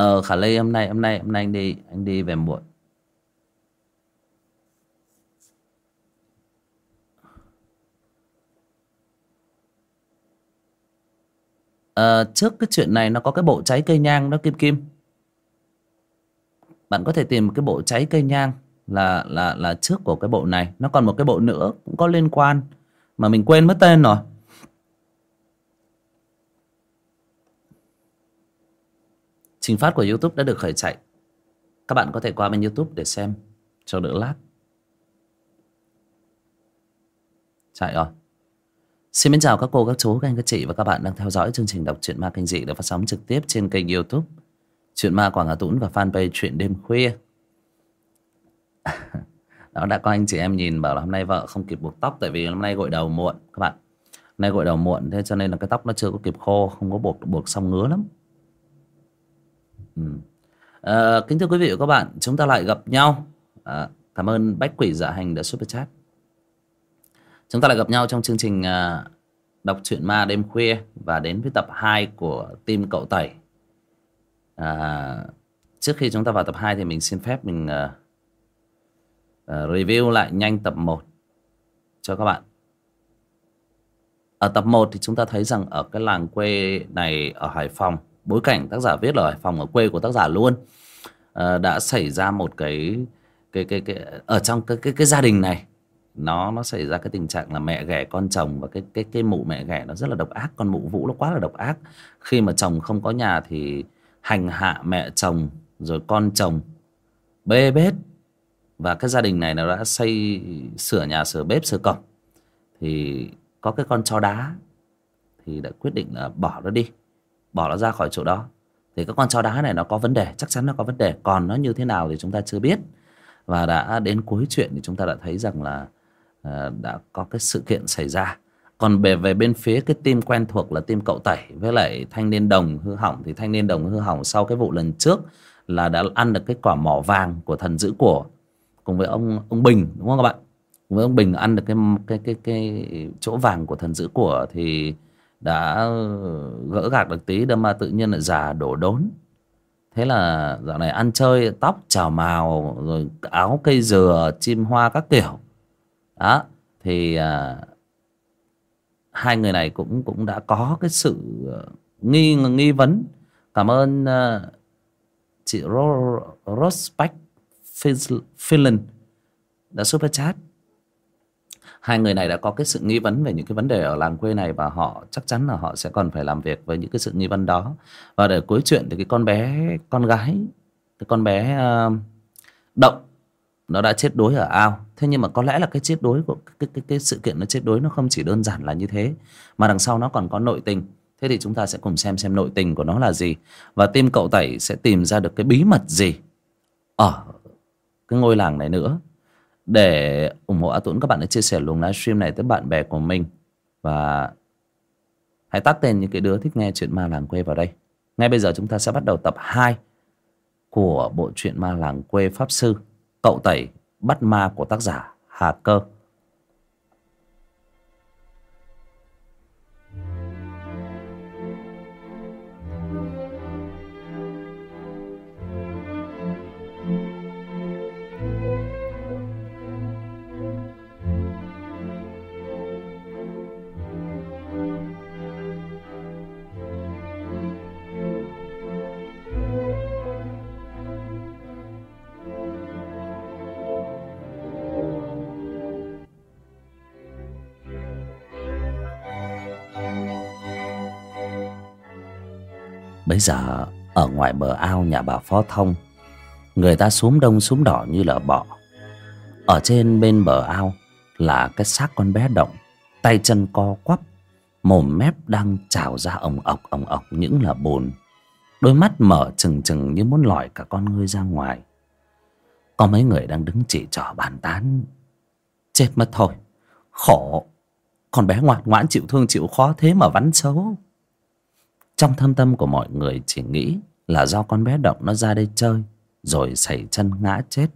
ờ khả lê hôm nay hôm nay hôm nay anh đi anh đi về muộn. Ờ, trước cái chuyện này nó có cái bộ cháy cây nhang đó Kim Kim. Bạn có thể tìm cái bộ cháy cây nhang là là là trước của cái bộ này. Nó còn một cái bộ nữa cũng có liên quan mà mình quên mất tên rồi. Trình phát của youtube đã được khởi chạy. Các bạn có thể qua bên youtube để xem cho đỡ lát. Chạy rồi. Xin mến chào các cô, các chú, các anh, các chị và các bạn đang theo dõi chương trình đọc truyện ma kinh dị được phát sóng trực tiếp trên kênh youtube Chuyện ma Quảng Hà Tũng và fanpage Chuyện Đêm Khuya. Đó đã có anh chị em nhìn bảo là hôm nay vợ không kịp buộc tóc Tại vì hôm nay gội đầu muộn các bạn. Hôm nay gội đầu muộn thế cho nên là cái tóc nó chưa có kịp khô Không có buộc buộc xong ngứa lắm ừ. à, Kính thưa quý vị và các bạn Chúng ta lại gặp nhau à, Cảm ơn Bách Quỷ Dạ Hành đã super chat Chúng ta lại gặp nhau trong chương trình à, đọc truyện ma đêm khuya và đến với tập 2 của team cậu Tẩy. À, trước khi chúng ta vào tập 2 thì mình xin phép mình à, à review lại nhanh tập 1 cho các bạn. Ở tập 1 thì chúng ta thấy rằng ở cái làng quê này ở Hải Phòng, bối cảnh tác giả viết là Hải Phòng ở quê của tác giả luôn, à, đã xảy ra một cái cái cái cái ở trong cái cái cái gia đình này nó nó xảy ra cái tình trạng là mẹ ghẻ con chồng và cái cái cái mụ mẹ ghẻ nó rất là độc ác con mụ vũ nó quá là độc ác. Khi mà chồng không có nhà thì hành hạ mẹ chồng rồi con chồng bê bết. Và cái gia đình này nó đã xây sửa nhà sửa bếp sửa cổng. Thì có cái con chó đá thì đã quyết định là bỏ nó đi bỏ nó ra khỏi chỗ đó. Thì cái con chó đá này nó có vấn đề, chắc chắn nó có vấn đề. Còn nó như thế nào thì chúng ta chưa biết. Và đã đến cuối chuyện thì chúng ta đã thấy rằng là ờ, đã có cái sự kiện xảy ra. Còn về về bên phía cái team quen thuộc là team cậu tẩy với lại thanh niên đồng hư hỏng, thì thanh niên đồng hư hỏng sau cái vụ lần trước là đã ăn được cái quả mỏ vàng của thần giữ của cùng với ông ông bình, đúng không các bạn? Cùng với ông bình ăn được cái cái cái cái chỗ vàng của thần giữ của thì đã gỡ gạc được tí đâm mà tự nhiên lại già đổ đốn. Thế là dạo này ăn chơi tóc trào màu rồi áo cây dừa chim hoa các kiểu. Đó thì à, hai người này cũng cũng đã có cái sự à, nghi nghi vấn. Cảm ơn à, chị Rospect Finland đã super chat hai người này đã có cái sự nghi vấn về những cái vấn đề ở làng quê này và họ chắc chắn là họ sẽ còn phải làm việc với những cái sự nghi vấn đó. Và để cuối chuyện thì cái con bé con gái cái con bé uh, động nó đã chết đuối ở ao. Thế nhưng mà có lẽ là cái chết đuối của cái, cái, cái sự kiện nó chết đuối nó không chỉ đơn giản là như thế mà đằng sau nó còn có nội tình. Thế thì chúng ta sẽ cùng xem xem nội tình của nó là gì. Và team cậu tẩy sẽ tìm ra được cái bí mật gì ở cái ngôi làng này nữa để ủng hộ A Tuấn, các bạn hãy chia sẻ luồng livestream này tới bạn bè của mình. Và hãy tắt tên những cái đứa thích nghe chuyện ma làng quê vào đây. Ngay bây giờ chúng ta sẽ bắt đầu tập 2 của bộ truyện ma làng quê pháp sư, cậu tẩy bắt ma của tác giả Hà Cơ. Giờ, ở ngoài bờ ao nhà bà Phó Thông, Người ta xuống đông xuống đỏ như là bọ. Ở trên bên bờ ao là cái xác con bé động, Tay chân co quắp, Mồm mép đang trào ra ồng ọc ồng ọc những là bùn. Đôi mắt mở trừng trừng như muốn lòi cả con ngươi ra ngoài. Có mấy người đang đứng chỉ trỏ bàn tán. Chết mất thôi, Khổ. Con bé ngoan ngoãn chịu thương chịu khó thế mà vắn xấu trong thâm tâm của mọi người chỉ nghĩ là do con bé động nó ra đây chơi, rồi xảy chân ngã chết.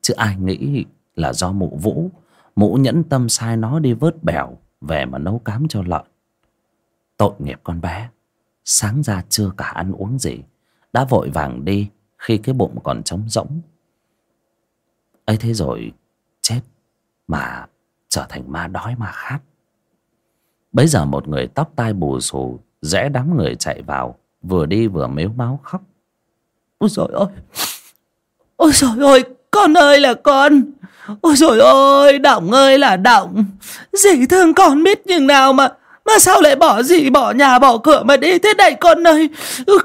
Chứ ai nghĩ là do mụ vũ, mụ nhẫn tâm sai nó đi vớt bèo về mà nấu cám cho lợn tội nghiệp con bé, sáng ra chưa cả ăn uống gì, đã vội vàng đi khi cái bụng còn trống rỗng. Ấy thế rồi chết mà trở thành ma đói ma khát. Bấy giờ một người tóc tai bù xù rẽ đám người chạy vào vừa đi vừa mếu máu khóc. Ôi trời ơi! Ôi trời ơi! Con ơi là con! Ôi trời ơi! Động ơi là động! Dì thương con biết nhưng nào mà mà sao lại bỏ dì bỏ nhà bỏ cửa mà đi thế này con ơi?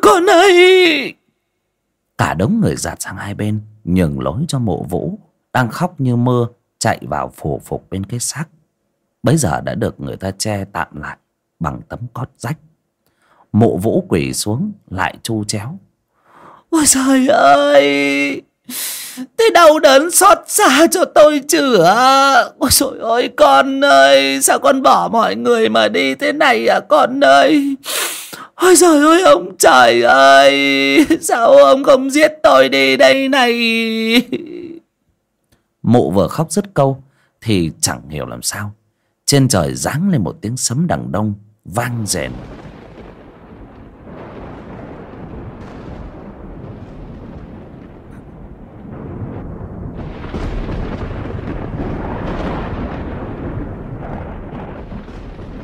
Con ơi! Cả đống người giạt sang hai bên nhường lối cho mộ vũ đang khóc như mưa chạy vào phủ phục bên cái xác. Bấy giờ đã được người ta che tạm lại bằng tấm cót rách mộ vũ quỳ xuống lại chu chéo. Ôi trời ơi! Thế đau đớn xót xa cho tôi chữa. Ôi trời ơi con ơi sao con bỏ mọi người mà đi thế này à con ơi? Ôi trời ơi ông trời ơi! Sao ông không giết tôi đi đây này? Mụ vừa khóc dứt câu thì chẳng hiểu làm sao. Trên trời giáng lên một tiếng sấm đằng đông vang rền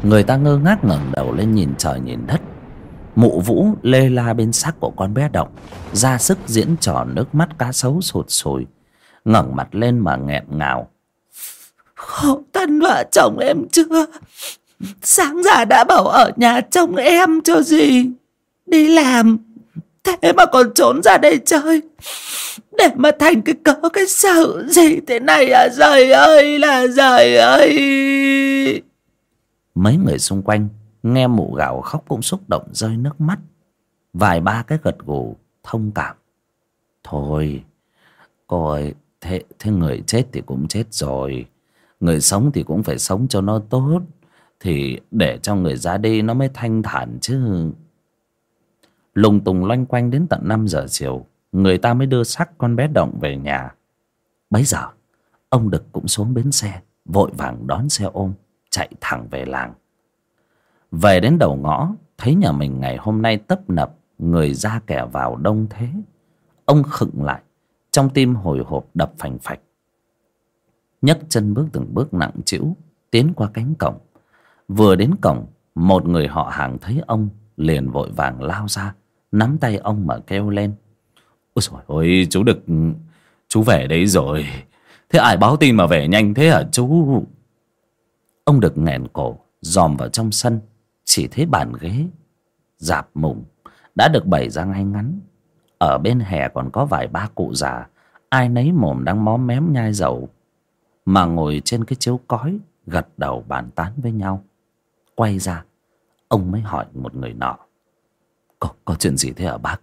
người ta ngơ ngác ngẩng đầu lên nhìn trời nhìn đất. Mụ vũ lê la bên xác của con bé động ra sức diễn trò nước mắt cá sấu sụt sùi, ngẩng mặt lên mà nghẹn ngào. Khổ thân vợ chồng em chưa? Sáng ra đã bảo ở nhà trông em cho gì? Đi làm, thế mà còn trốn ra đây chơi. Để mà thành cái cớ, cái sự gì thế này à? Trời ơi là trời ơi! Mấy người xung quanh nghe mụ gào khóc cũng xúc động rơi nước mắt. Vài ba cái gật gù thông cảm. Thôi cô ơi thế, thế người chết thì cũng chết rồi. Người sống thì cũng phải sống cho nó tốt thì để cho người ra đi nó mới thanh thản chứ. Lùng tùng loanh quanh đến tận năm giờ chiều người ta mới đưa xác con bé động về nhà. Bấy giờ ông đực cũng xuống bến xe vội vàng đón xe ôm chạy thẳng về làng. Về đến đầu ngõ, thấy nhà mình ngày hôm nay tấp nập, người ra kẻ vào đông thế. Ông khựng lại, trong tim hồi hộp đập phành phạch. Nhấc chân bước từng bước nặng trĩu, tiến qua cánh cổng. Vừa đến cổng, một người họ hàng thấy ông, liền vội vàng lao ra, nắm tay ông mà kêu lên. Ôi trời ơi, chú được chú về đấy rồi. Thế ai báo tin mà về nhanh thế hả chú? Ông được nghẹn cổ dòm vào trong sân chỉ thấy bàn ghế dạp mùng đã được bày ra ngay ngắn. Ở bên hè còn có vài ba cụ già ai nấy mồm đang móm mém nhai dầu mà ngồi trên cái chiếu cói gật đầu bàn tán với nhau. Quay ra ông mới hỏi một người nọ có, có chuyện gì thế hả bác?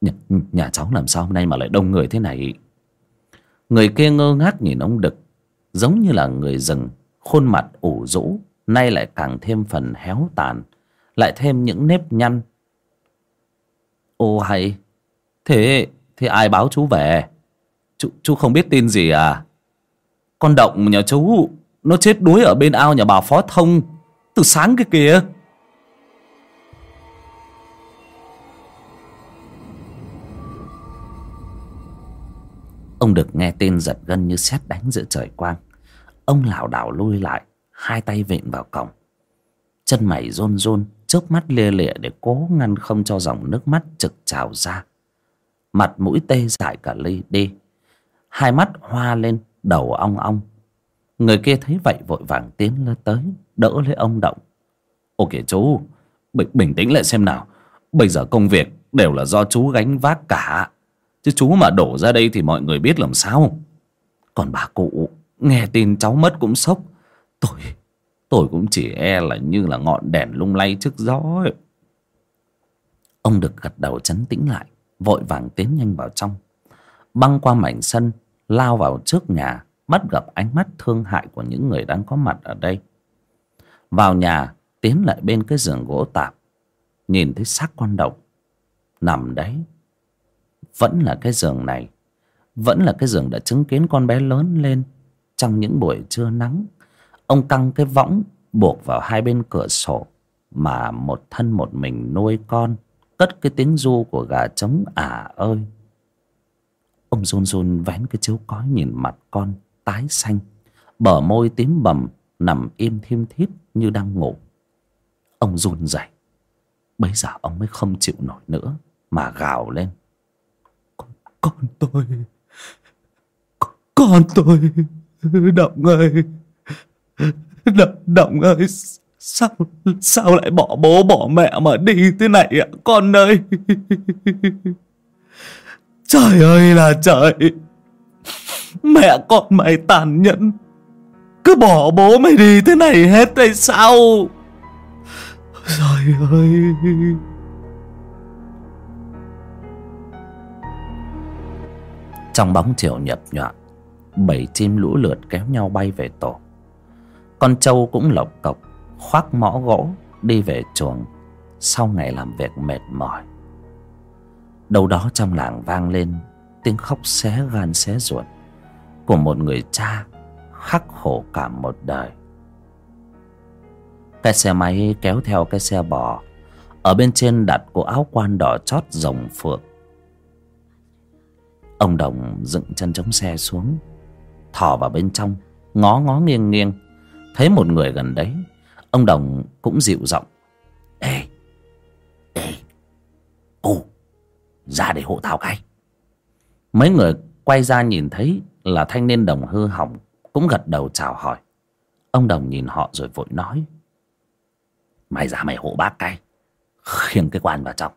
Nhà, nhà cháu làm sao hôm nay mà lại đông người thế này? Người kia ngơ ngác nhìn ông đực giống như là người rừng khuôn mặt ủ rũ, nay lại càng thêm phần héo tàn, lại thêm những nếp nhăn. Ô hay, thế thế ai báo chú về? Chú chú không biết tin gì à? Con động nhà chú, nó chết đuối ở bên ao nhà bà phó thông, từ sáng cái kìa. Ông được nghe tin giật gân như sét đánh giữa trời quang ông lảo đảo lui lại hai tay vịn vào cổng chân mày rôn rôn chớp mắt lia lịa để cố ngăn không cho dòng nước mắt trực trào ra. Mặt mũi tê dại cả ly đi. Hai mắt hoa lên đầu ong ong. Người kia thấy vậy vội vàng tiến lên tới đỡ lấy ông động. Ô kìa chú bình, bình tĩnh lại xem nào. Bây giờ công việc đều là do chú gánh vác cả. Chứ chú mà đổ ra đây thì mọi người biết làm sao. Còn bà cụ nghe tin cháu mất cũng sốc. Tôi tôi cũng chỉ e là như là ngọn đèn lung lay trước gió ấy. ông được gật đầu chấn tĩnh lại, vội vàng tiến nhanh vào trong. Băng qua mảnh sân, lao vào trước nhà, bắt gặp ánh mắt thương hại của những người đang có mặt ở đây. Vào nhà, tiến lại bên cái giường gỗ tạp, nhìn thấy xác con độc nằm đấy. Vẫn là cái giường này, vẫn là cái giường đã chứng kiến con bé lớn lên trong những buổi trưa nắng ông căng cái võng buộc vào hai bên cửa sổ mà một thân một mình nuôi con cất cái tiếng du của gà trống ả ơi! Ông run run vén cái chiếu cói nhìn mặt con tái xanh bờ môi tím bầm nằm im thiêm thít như đang ngủ. Ông run rẩy. Bấy giờ ông mới không chịu nổi nữa mà gào lên. Con, con tôi! Con tôi! động ơi. Động, động ơi. Sao sao lại bỏ bố bỏ mẹ mà đi thế này ạ con ơi? Trời ơi là trời. Mẹ con mày tàn nhẫn. Cứ bỏ bố mày đi thế này hết tại sao? Trời ơi. Trong bóng chiều nhập nhọn bảy chim lũ lượt kéo nhau bay về tổ. Con trâu cũng lộc cộc, khoác mõ gỗ, đi về chuồng, sau ngày làm việc mệt mỏi. Đâu đó trong làng vang lên tiếng khóc xé gan xé ruột của một người cha khắc khổ cả một đời. Cái xe máy kéo theo cái xe bò, ở bên trên đặt cổ áo quan đỏ chót rồng phượng. Ông đồng dựng chân chống xe xuống thò vào bên trong, ngó ngó nghiêng nghiêng. Thấy một người gần đấy, ông đồng cũng dịu giọng, ê ê, ô, ra để hộ tao cái. Mấy người quay ra nhìn thấy là thanh niên đồng hư hỏng, cũng gật đầu chào hỏi. Ông đồng nhìn họ rồi vội nói, mày ra mày hộ bác cái, khiêng cái quan vào trong,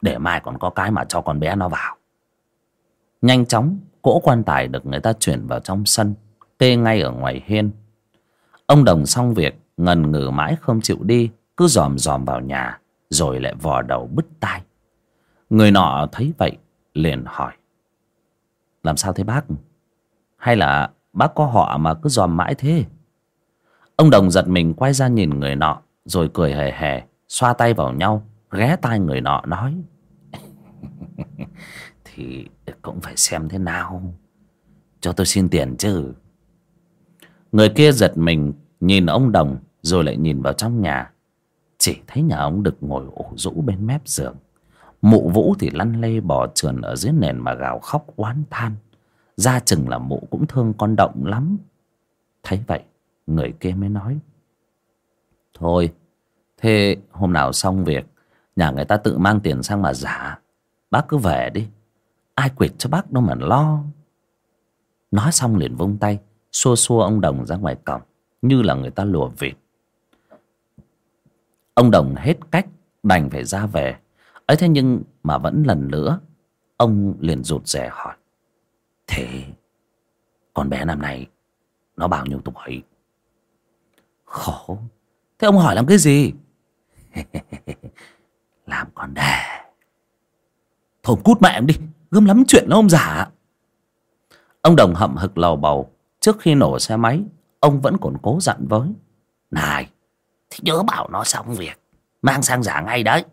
để mai còn có cái mà cho con bé nó vào. Nhanh chóng cỗ quan tài được người ta chuyển vào trong sân kê ngay ở ngoài hiên. Ông đồng xong việc, ngần ngừ mãi không chịu đi, cứ dòm dòm vào nhà, rồi lại vò đầu bứt tai. Người nọ thấy vậy, liền hỏi, làm sao thế bác? Hay là bác có họ mà cứ dòm mãi thế? Ông đồng giật mình quay ra nhìn người nọ, rồi cười hề hề, xoa tay vào nhau, ghé tai người nọ nói thì cũng phải xem thế nào. Cho tôi xin tiền chứ. Người kia giật mình, nhìn ông đồng rồi lại nhìn vào trong nhà. Chỉ thấy nhà ông đực ngồi ủ rũ bên mép giường. Mụ vũ thì lăn lê bò trườn ở dưới nền mà gào khóc oán than. Ra chừng là mụ cũng thương con động lắm. Thấy vậy, người kia mới nói, thôi, thế hôm nào xong việc, nhà người ta tự mang tiền sang mà giả. Bác cứ về đi ai quyệt cho bác đâu mà lo. Nói xong liền vung tay, xua xua ông đồng ra ngoài cổng, như là người ta lùa vịt. Ông đồng hết cách, đành phải ra về. Ấy thế nhưng mà vẫn lần nữa, ông liền rụt rè hỏi. Thế, con bé năm nay, nó bao nhiêu tuổi? Khổ, thế ông hỏi làm cái gì? Làm con đẻ. Thôi cút mẹ em đi gớm lắm chuyện đó ông giả. Ông đồng hậm hực lầu bầu. Trước khi nổ xe máy ông vẫn còn cố dặn với. Này thì nhớ bảo nó xong việc. Mang sang giả ngay đấy.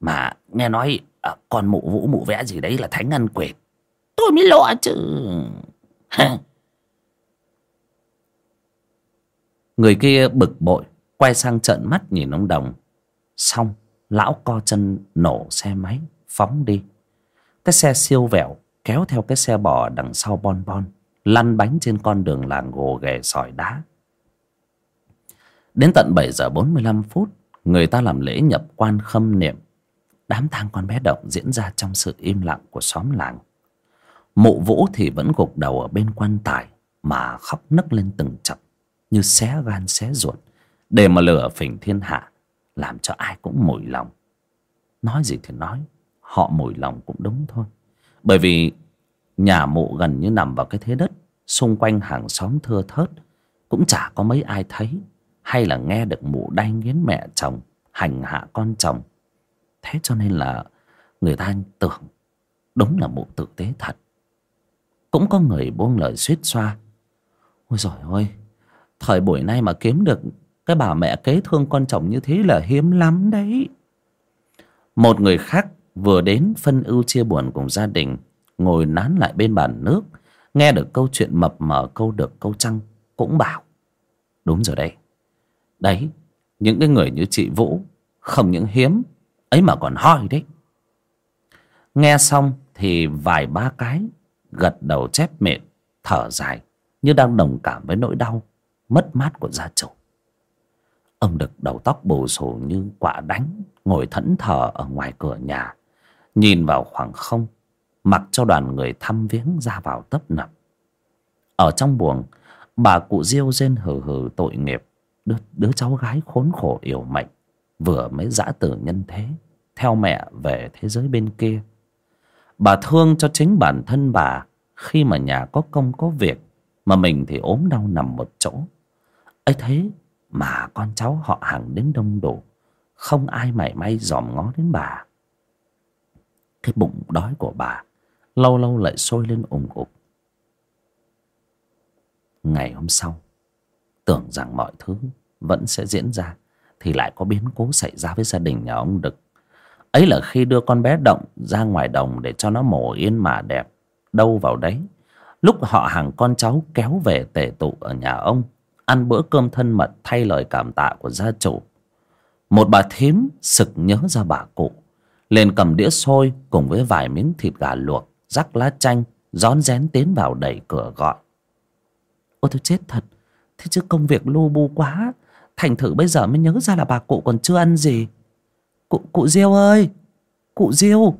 Mà nghe nói à, con mụ vũ mụ vẽ gì đấy là thánh ăn quệt. Tôi mới lo chứ. Người kia bực bội quay sang trợn mắt nhìn ông đồng. Xong lão co chân nổ xe máy phóng đi cái xe siêu vẹo kéo theo cái xe bò đằng sau bon bon, lăn bánh trên con đường làng gồ ghề sỏi đá. Đến tận bảy giờ bốn mươi lăm phút, người ta làm lễ nhập quan khâm niệm. Đám tang con bé động diễn ra trong sự im lặng của xóm làng. Mụ vũ thì vẫn gục đầu ở bên quan tài mà khóc nấc lên từng chập, như xé gan xé ruột, để mà lừa phỉnh thiên hạ, làm cho ai cũng mùi lòng. Nói gì thì nói họ mùi lòng cũng đúng thôi. Bởi vì nhà mụ gần như nằm vào cái thế đất, xung quanh hàng xóm thưa thớt, cũng chả có mấy ai thấy, hay là nghe được mụ đay nghiến mẹ chồng, hành hạ con chồng. Thế cho nên là người ta tưởng đúng là mụ tử tế thật. Cũng có người buông lời suýt xoa, ôi giời ơi, thời buổi nay mà kiếm được cái bà mẹ kế thương con chồng như thế là hiếm lắm đấy. Một người khác vừa đến phân ưu chia buồn cùng gia đình, ngồi nán lại bên bàn nước, nghe được câu chuyện mập mờ câu được câu trăng cũng bảo, đúng rồi đây đấy, những cái người như chị vũ, không những hiếm, ấy mà còn hoi đấy. Nghe xong thì vài ba cái, gật đầu chép miệng, thở dài, như đang đồng cảm với nỗi đau, mất mát của gia chủ. Ông đực đầu tóc bù xù như quả đánh, ngồi thẫn thờ ở ngoài cửa nhà nhìn vào khoảng không mặc cho đoàn người thăm viếng ra vào tấp nập. Ở trong buồng bà cụ diêu rên hừ hừ tội nghiệp đứa, đứa cháu gái khốn khổ yểu mệnh vừa mới dã từ nhân thế theo mẹ về thế giới bên kia. Bà thương cho chính bản thân bà khi mà nhà có công có việc mà mình thì ốm đau nằm một chỗ. Ấy thế mà con cháu họ hàng đến đông đủ không ai mảy may dòm ngó đến bà cái bụng đói của bà, lâu lâu lại sôi lên ủng ục ngày hôm sau, tưởng rằng mọi thứ vẫn sẽ diễn ra, thì lại có biến cố xảy ra với gia đình nhà ông đực. Ấy là khi đưa con bé động ra ngoài đồng để cho nó mổ yên mà đẹp, đâu vào đấy. Lúc họ hàng con cháu kéo về tề tụ ở nhà ông, ăn bữa cơm thân mật thay lời cảm tạ của gia chủ. Một bà thím sực nhớ ra bà cụ liền cầm đĩa xôi cùng với vài miếng thịt gà luộc, rắc lá chanh, rón rén tiến vào đẩy cửa gọi. Ôi tôi chết thật, thế chứ công việc lu bu quá. Thành thử bây giờ mới nhớ ra là bà cụ còn chưa ăn gì. Cụ cụ diêu ơi, cụ diêu.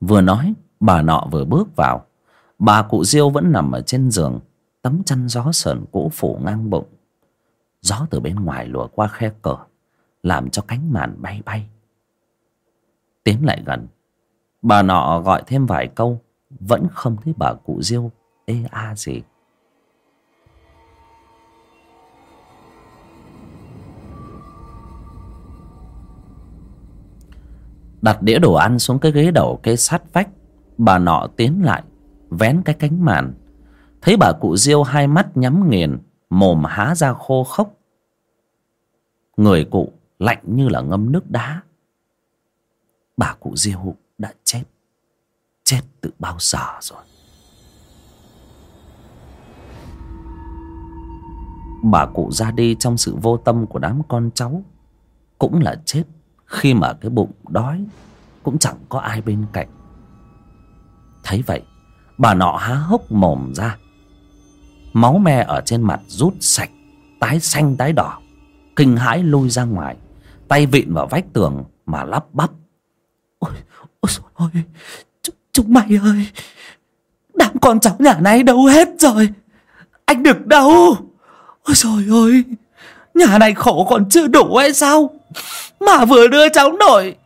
Vừa nói, bà nọ vừa bước vào. Bà cụ diêu vẫn nằm ở trên giường, tấm chăn gió sờn cũ phủ ngang bụng. Gió từ bên ngoài lùa qua khe cửa, làm cho cánh màn bay bay tiến lại gần. Bà nọ gọi thêm vài câu, vẫn không thấy bà cụ diêu ê a gì. Đặt đĩa đồ ăn xuống cái ghế đầu kê sát vách, bà nọ tiến lại, vén cái cánh màn. Thấy bà cụ diêu hai mắt nhắm nghiền, mồm há ra khô khốc. Người cụ lạnh như là ngâm nước đá bà cụ diêu đã chết. Chết từ bao giờ rồi? Bà cụ ra đi trong sự vô tâm của đám con cháu cũng là chết khi mà cái bụng đói cũng chẳng có ai bên cạnh. Thấy vậy, bà nọ há hốc mồm ra. Máu me ở trên mặt rút sạch, tái xanh tái đỏ, kinh hãi lôi ra ngoài, tay vịn vào vách tường mà lắp bắp ôi ôi ôi chúng, chúng mày ơi đám con cháu nhà này đâu hết rồi anh được đâu? Ôi trời ơi nhà này khổ còn chưa đủ hay sao? Mà vừa đưa cháu nội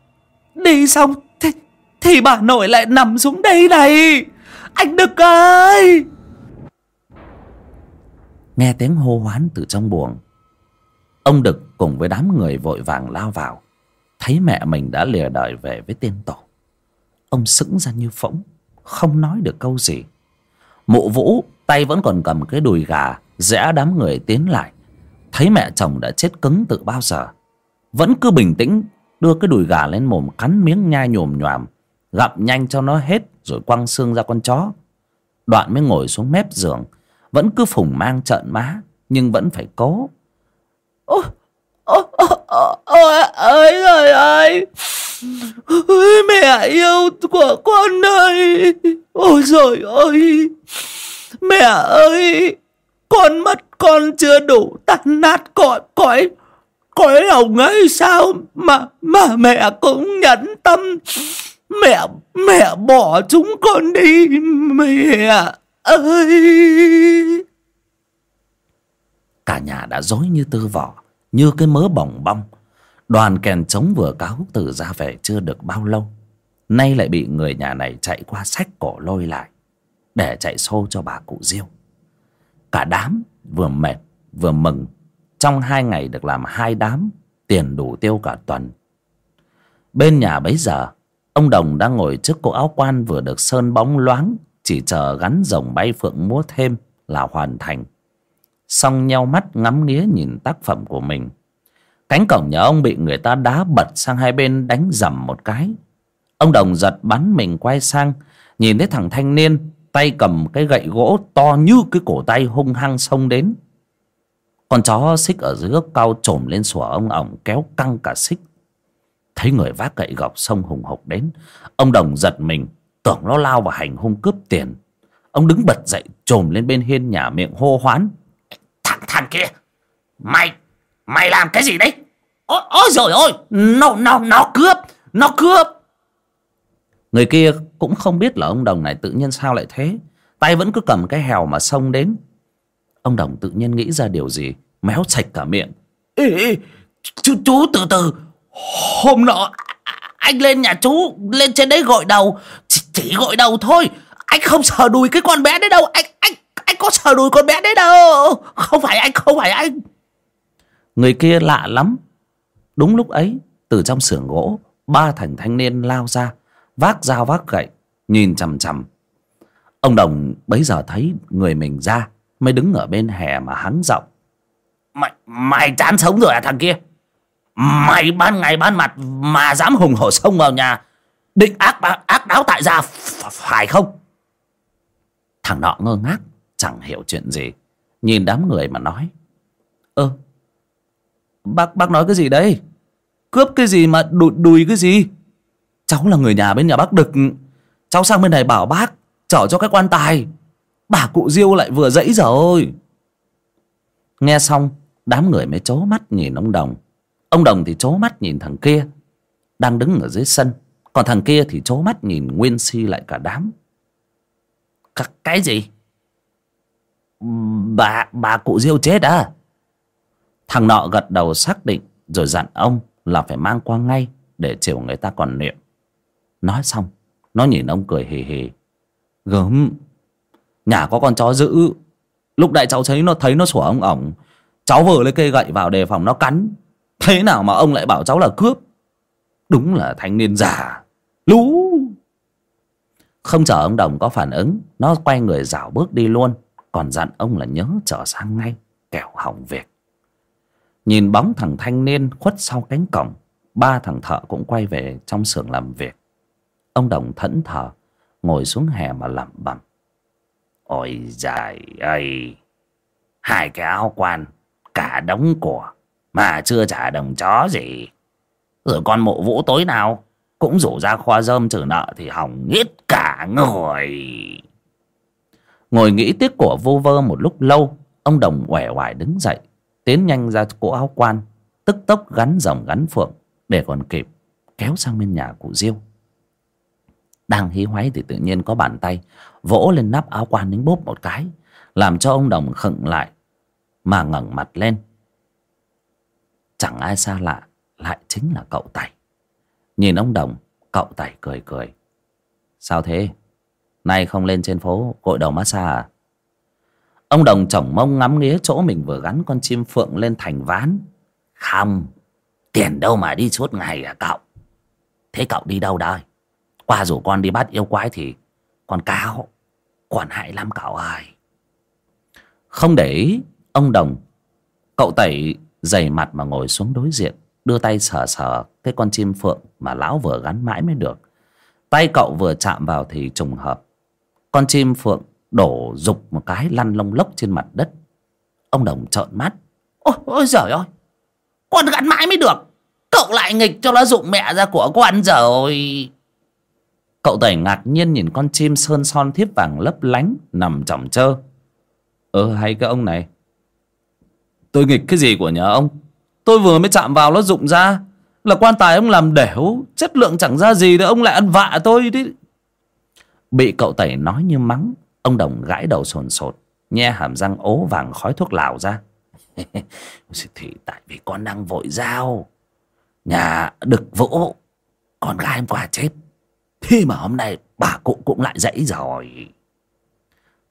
đi xong thì, thì bà nội lại nằm xuống đây này. Anh được ơi! Nghe tiếng hô hoán từ trong buồng Ông Đực cùng với đám người vội vàng lao vào. Thấy mẹ mình đã lìa đời về với tiên tổ. Ông sững ra như phỗng, Không nói được câu gì. Mụ vũ tay vẫn còn cầm cái đùi gà, Rẽ đám người tiến lại. Thấy mẹ chồng đã chết cứng từ bao giờ, Vẫn cứ bình tĩnh, Đưa cái đùi gà lên mồm cắn miếng nhai nhồm nhòm Gặm nhanh cho nó hết Rồi quăng xương ra con chó. Đoạn mới ngồi xuống mép giường, Vẫn cứ phùng mang trợn má, Nhưng vẫn phải cố. Ô ô ô ôi, ơi trời ơi ôi, Mẹ yêu của con ơi. Ôi trời ơi. Mẹ ơi Con mất con chưa đủ tan nát cõi cõi cõi lòng ấy sao mà mà mẹ cũng nhẫn tâm. Mẹ mẹ bỏ chúng con đi mẹ ơi. Cả nhà đã dối như tơ vỏ như cái mớ bỏng bong. Đoàn kèn trống vừa cáo từ ra về chưa được bao lâu. Nay lại bị người nhà này chạy qua sách cổ lôi lại, để chạy xô cho bà cụ diêu. Cả đám vừa mệt, vừa mừng. Trong hai ngày được làm hai đám, tiền đủ tiêu cả tuần. Bên nhà bấy giờ, ông đồng đang ngồi trước cỗ áo quan vừa được sơn bóng loáng, chỉ chờ gắn rồng bay phượng múa thêm là hoàn thành xong nheo mắt ngắm nghía nhìn tác phẩm của mình. Cánh cổng nhà ông bị người ta đá bật sang hai bên đánh dầm một cái. Ông đồng giật bắn mình quay sang, nhìn thấy thằng thanh niên, tay cầm cái gậy gỗ to như cái cổ tay hung hăng xông đến. Con chó xích ở dưới gốc cao trồm lên sủa ông ổng kéo căng cả xích. Thấy người vác gậy gọc xông hùng hục đến, ông đồng giật mình, tưởng nó lao vào hành hung cướp tiền. Ông đứng bật dậy, trồm lên bên hiên nhà miệng hô hoán thằng kia. Mày mày làm cái gì đấy? Ôi ôi rồi ôi nó nó nó cướp nó cướp. Người kia cũng không biết là ông đồng này tự nhiên sao lại thế. Tay vẫn cứ cầm cái hèo mà xông đến. Ông đồng tự nhiên nghĩ ra điều gì méo sạch cả miệng. Ê, ê, chú chú từ từ. Hôm nọ anh lên nhà chú lên trên đấy gội đầu. Chỉ, chỉ gội đầu thôi. Anh không sờ đùi cái con bé đấy đâu. Anh anh anh có sờ đùi con bé đấy đâu. Không phải anh không phải anh. Người kia lạ lắm. Đúng lúc ấy từ trong xưởng gỗ ba thằng thanh niên lao ra vác dao vác gậy nhìn chằm chằm. Ông đồng bấy giờ thấy người mình ra mới đứng ở bên hè mà hắn giọng. Mày mày chán sống rồi à thằng kia? Mày ban ngày ban mặt mà dám hùng hổ xông vào nhà định ác ác đáo tại gia phải không? Thằng nọ ngơ ngác chẳng hiểu chuyện gì. Nhìn đám người mà nói ơ bác bác nói cái gì đấy cướp cái gì mà đùi, đùi cái gì? Cháu là người nhà bên nhà bác đực. Cháu sang bên này bảo bác chở cho cái quan tài. Bà cụ diêu lại vừa dãy rồi nghe xong đám người mới chố mắt nhìn ông đồng. Ông đồng thì chố mắt nhìn thằng kia đang đứng ở dưới sân. Còn thằng kia thì chố mắt nhìn nguyên si lại cả đám. Các cái gì? Bà bà cụ diêu chết à? Thằng nọ gật đầu xác định, rồi dặn ông là phải mang qua ngay để chiều người ta còn niệm. Nói xong, nó nhìn ông cười hì hì. Gớm, nhà có con chó dữ. Lúc đại cháu thấy nó thấy nó sủa ông ổng. Cháu vừa lấy cây gậy vào đề phòng nó cắn. Thế nào mà ông lại bảo cháu là cướp? Đúng là thanh niên già. Lú! Không chờ ông đồng có phản ứng, nó quay người rảo bước đi luôn còn dặn ông là nhớ trở sang ngay, kẻo hỏng việc. Nhìn bóng thằng thanh niên khuất sau cánh cổng, ba thằng thợ cũng quay về trong xưởng làm việc. Ông đồng thẫn thờ, ngồi xuống hè mà lẩm bẩm. Ôi dài ơi, hai cái áo quan, cả đống của, mà chưa trả đồng chó gì. Rồi con mộ vũ tối nào cũng rủ ra khoa dơm trừ nợ thì hỏng hết cả người ngồi nghĩ tiếc của vô vơ một lúc lâu, ông đồng uể oải đứng dậy, tiến nhanh ra cỗ áo quan, tức tốc gắn rồng gắn phượng để còn kịp kéo sang bên nhà cụ diêu. Đang hí hoáy thì tự nhiên có bàn tay vỗ lên nắp áo quan đánh bốp một cái, làm cho ông đồng khựng lại, mà ngẩng mặt lên. Chẳng ai xa lạ, lại chính là cậu tẩy nhìn ông đồng, cậu tẩy cười cười. Sao thế? Nay không lên trên phố, gội đầu massage à? Ông đồng chổng mông ngắm nghía chỗ mình vừa gắn con chim phượng lên thành ván. Không tiền đâu mà đi suốt ngày à cậu? Thế cậu đi đâu đây? Qua rủ con đi bắt yêu quái thì con cáo, còn hại lắm cậu ơi. Không để ý, ông đồng, cậu tẩy dày mặt mà ngồi xuống đối diện, đưa tay sờ sờ cái con chim phượng mà lão vừa gắn mãi mới được. Tay cậu vừa chạm vào thì trùng hợp con chim phượng đổ rục một cái lăn lông lốc trên mặt đất. Ông đồng trợn mắt. Ôi ôi giời ơi, con gắn mãi mới được. Cậu lại nghịch cho nó rụng mẹ ra của con rồi. Cậu tẩy ngạc nhiên nhìn con chim sơn son thiếp vàng lấp lánh, nằm chỏng trơ ơ, hay cái ông này. Tôi nghịch cái gì của nhà ông? Tôi vừa mới chạm vào nó rụng ra. Là quan tài ông làm đểu chất lượng chẳng ra gì nữa ông lại ăn vạ tôi đi bị cậu tẩy nói như mắng ông đồng gãi đầu sồn sột nhe hàm răng ố vàng khói thuốc lào ra. Thì tại vì con đang vội giao. Nhà đực vỗ con gái em qua chết. Thế mà hôm nay bà cụ cũng lại dãy rồi.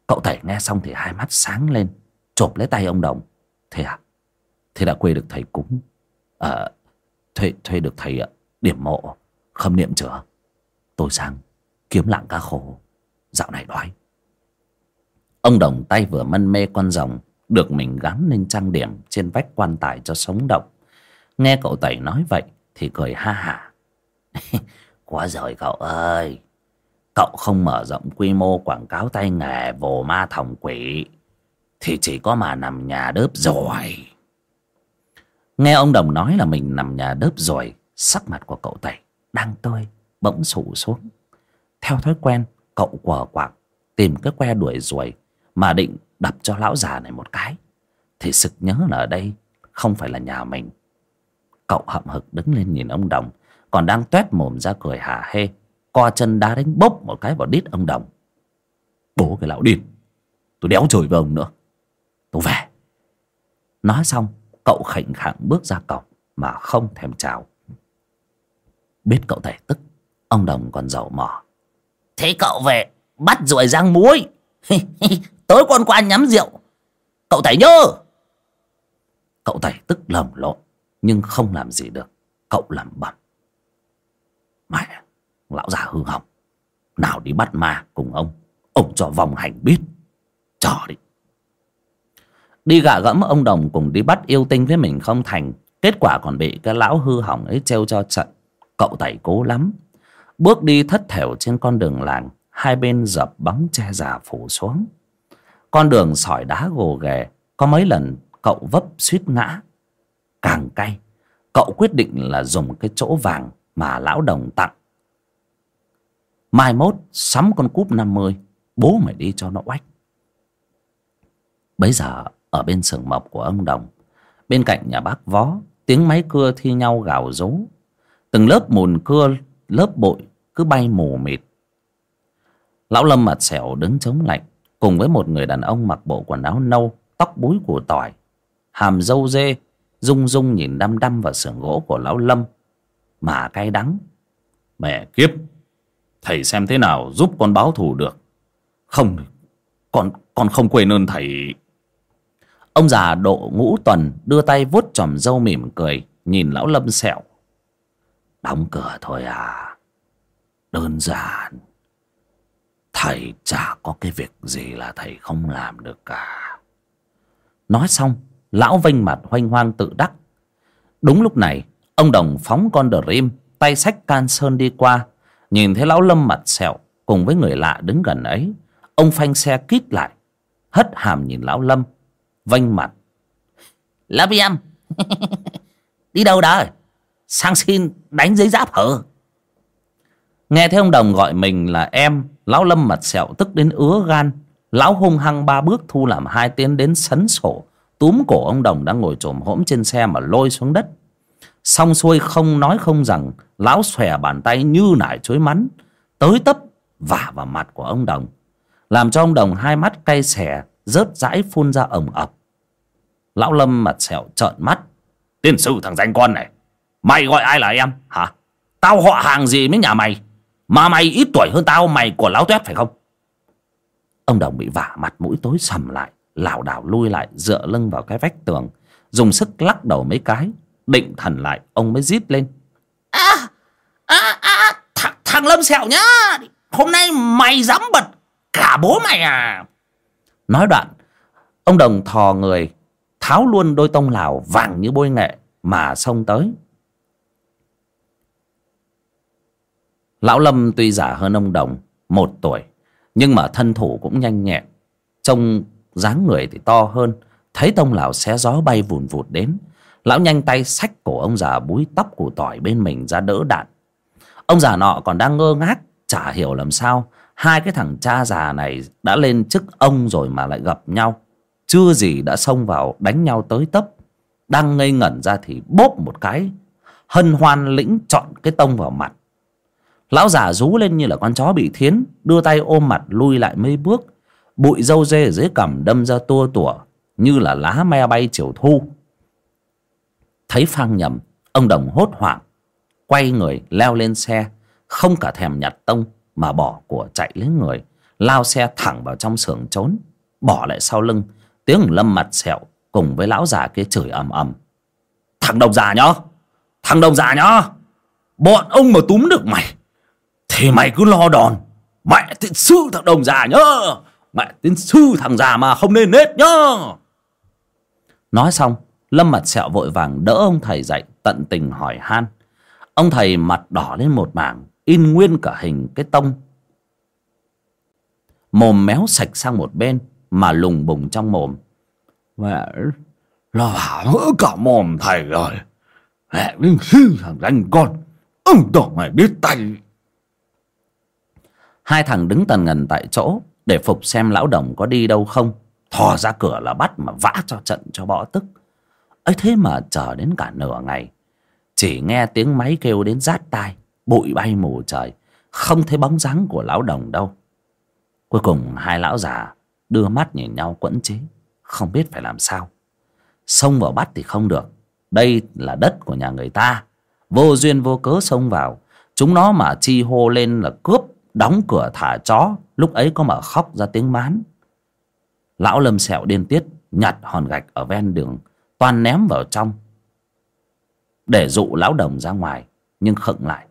Cậu tẩy nghe xong thì hai mắt sáng lên chộp lấy tay ông đồng. Thế à? Thế đã quê được thầy cúng. À, thuê thuê được thầy ờ, điểm mộ. Khâm niệm chưa? Tôi sang kiếm lạng cá khô dạo này đói. Ông đồng tay vừa mân mê con rồng, được mình gắn lên trang điểm trên vách quan tài cho sống động. Nghe cậu tẩy nói vậy thì cười ha hả. Quá giỏi cậu ơi. Cậu không mở rộng quy mô quảng cáo tay nghề vồ ma thòng quỷ, thì chỉ có mà nằm nhà đớp rồi. Nghe ông đồng nói là mình nằm nhà đớp rồi, sắc mặt của cậu tẩy đang tươi, bỗng sụ xuống theo thói quen, cậu quờ quạng, tìm cái que đuổi ruồi mà định đập cho lão già này một cái. Thì sực nhớ là ở đây không phải là nhà mình. Cậu hậm hực đứng lên nhìn ông đồng, còn đang tuét mồm ra cười hả hê, co chân đá đánh bốc một cái vào đít ông đồng. Bố cái lão điên, tôi đéo chửi với ông nữa. Tôi về. Nói xong, cậu khệnh khạng bước ra cổng mà không thèm chào. Biết cậu tẩy tức, ông đồng còn giàu mỏ thế cậu về bắt ruồi rang muối. Tối con qua nhắm rượu. Cậu tẩy nhớ. Cậu tẩy tức lầm lộn, nhưng không làm gì được. Cậu làm bẩm. Mẹ, lão già hư hỏng. Nào đi bắt ma cùng ông. Ông cho vòng hành biết. Cho đi. Đi gạ gẫm ông đồng cùng đi bắt yêu tinh với mình không thành. Kết quả còn bị cái lão hư hỏng ấy trêu cho trận. Cậu tẩy cố lắm bước đi thất thểu trên con đường làng, hai bên dập bóng che già phủ xuống. Con đường sỏi đá gồ ghề, có mấy lần cậu vấp suýt ngã. Càng cay, cậu quyết định là dùng cái chỗ vàng mà lão đồng tặng. Mai mốt sắm con cúp năm mươi, bố mày đi cho nó oách. Bấy giờ, ở bên sườn mộc của ông đồng, bên cạnh nhà bác vó tiếng máy cưa thi nhau gào rú. Từng lớp mùn cưa, lớp bụi cứ bay mù mịt. Lão lâm mặt xẻo đứng chống lạnh, cùng với một người đàn ông mặc bộ quần áo nâu, tóc búi của tỏi, hàm dâu dê, rung rung nhìn đăm đăm vào xưởng gỗ của lão lâm. Mà cay đắng, mẹ kiếp, thầy xem thế nào giúp con báo thù được. Không, con con không quên ơn thầy. Ông già độ ngũ tuần đưa tay vuốt chòm râu mỉm cười, nhìn lão lâm sẹo. Đóng cửa thôi à đơn giản. Thầy chả có cái việc gì là thầy không làm được cả. Nói xong, lão vênh mặt hoanh hoang tự đắc. Đúng lúc này, ông đồng phóng con dream, tay xách can sơn đi qua. Nhìn thấy lão lâm mặt sẹo, cùng với người lạ đứng gần ấy, ông phanh xe kít lại. Hất hàm nhìn lão lâm, vênh mặt. Lâm em đi đâu đó? Sang xin đánh giấy giáp hở nghe thấy ông đồng gọi mình là em, lão lâm mặt sẹo tức đến ứa gan. Lão hung hăng ba bước thu làm hai tiến đến sấn sổ. Túm cổ ông đồng đang ngồi trồm hỗm trên xe mà lôi xuống đất. Xong xuôi không nói không rằng, lão xòe bàn tay như nải chuối mắn. Tới tấp, vả vào mặt của ông đồng. Làm cho ông đồng hai mắt cay xẻ rớt rãi phun ra ẩm ập. Lão lâm mặt sẹo trợn mắt. Tiên sư thằng danh con này, mày gọi ai là em? Hả? Tao họ hàng gì với nhà mày? Mà mày ít tuổi hơn tao mày của lão tuét phải không? Ông đồng bị vả mặt mũi tối sầm lại lảo đảo lui lại dựa lưng vào cái vách tường dùng sức lắc đầu mấy cái định thần lại ông mới rít lên. À à à thằng, thằng lâm sẹo nhá hôm nay mày dám bật cả bố mày à? Nói đoạn ông đồng thò người tháo luôn đôi tông lào vàng như bôi nghệ mà xông tới lão lâm tuy giả hơn ông đồng, một tuổi, nhưng mà thân thủ cũng nhanh nhẹn. Trông dáng người thì to hơn, thấy tông lão xé gió bay vùn vụt đến. Lão nhanh tay xách cổ ông già búi tóc củ tỏi bên mình ra đỡ đạn. Ông già nọ còn đang ngơ ngác, chả hiểu làm sao hai cái thằng cha già này đã lên chức ông rồi mà lại gặp nhau. Chưa gì đã xông vào đánh nhau tới tấp. Đang ngây ngẩn ra thì bốp một cái, hân hoan lĩnh chọn cái tông vào mặt lão già rú lên như là con chó bị thiến đưa tay ôm mặt lui lại mấy bước. Bụi râu dê ở dưới cằm đâm ra tua tủa như là lá me bay chiều thu. Thấy phang nhầm ông đồng hốt hoảng quay người leo lên xe không cả thèm nhặt tông mà bỏ của chạy lấy người lao xe thẳng vào trong xưởng trốn bỏ lại sau lưng tiếng lâm mặt sẹo cùng với lão già kia chửi ầm ầm. Thằng đồng già nhó, thằng đồng già nhó, bọn ông mà túm được mày thì mày cứ lo đòn. Mẹ tiến sư thằng đồng già nhá mẹ tiến sư thằng già mà không nên nết nhá nói xong, lâm mặt sẹo vội vàng đỡ ông thầy dậy, tận tình hỏi han. Ông thầy mặt đỏ lên một mảng, in nguyên cả hình cái tông. Mồm méo sạch sang một bên, mà lùng bùng trong mồm. Mẹ, lo hả cả mồm thầy rồi. Mẹ tiến sư thằng danh con, Ông tổ mày biết tay. Hai thằng đứng tần ngần tại chỗ Để phục xem lão đồng có đi đâu không. Thò ra cửa là bắt mà vã cho trận cho bỏ tức. Ấy thế mà chờ đến cả nửa ngày, Chỉ nghe tiếng máy kêu đến rát tai, Bụi bay mù trời, Không thấy bóng dáng của lão đồng đâu. Cuối cùng hai lão già Đưa mắt nhìn nhau quẫn chế Không biết phải làm sao. Xông vào bắt thì không được. Đây là đất của nhà người ta. Vô duyên vô cớ xông vào. Chúng nó mà chi hô lên là cướp. Đóng cửa thả chó, Lúc ấy có mà khóc ra tiếng mán. Lão lâm sẹo điên tiết, Nhặt hòn gạch ở ven đường Toàn ném vào trong. Để dụ lão đồng ra ngoài, Nhưng khựng lại,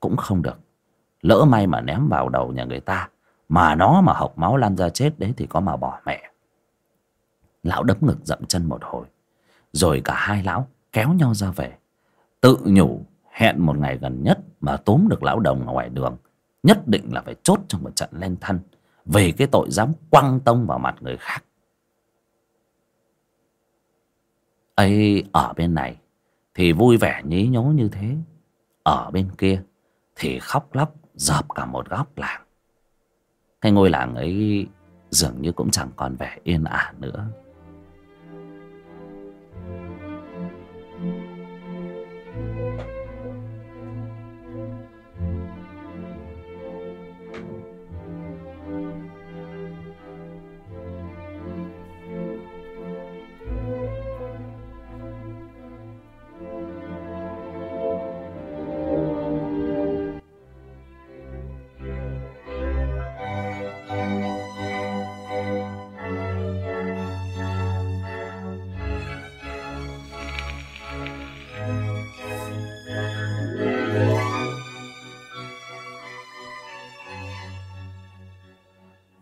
Cũng không được. Lỡ may mà ném vào đầu nhà người ta, Mà nó mà hộc máu lan ra chết đấy Thì có mà bỏ mẹ. Lão đấm ngực dậm chân một hồi, Rồi cả hai lão kéo nhau ra về. Tự nhủ, hẹn một ngày gần nhất Mà tóm được lão đồng ngoài đường Nhất định là phải chốt trong một trận lên thân. Vì cái tội dám quăng tông vào mặt người khác. Ấy, ở bên này, thì vui vẻ nhí nhố như thế. Ở bên kia, thì khóc lóc, dợp cả một góc làng. Cái ngôi làng ấy dường như cũng chẳng còn vẻ yên ả nữa.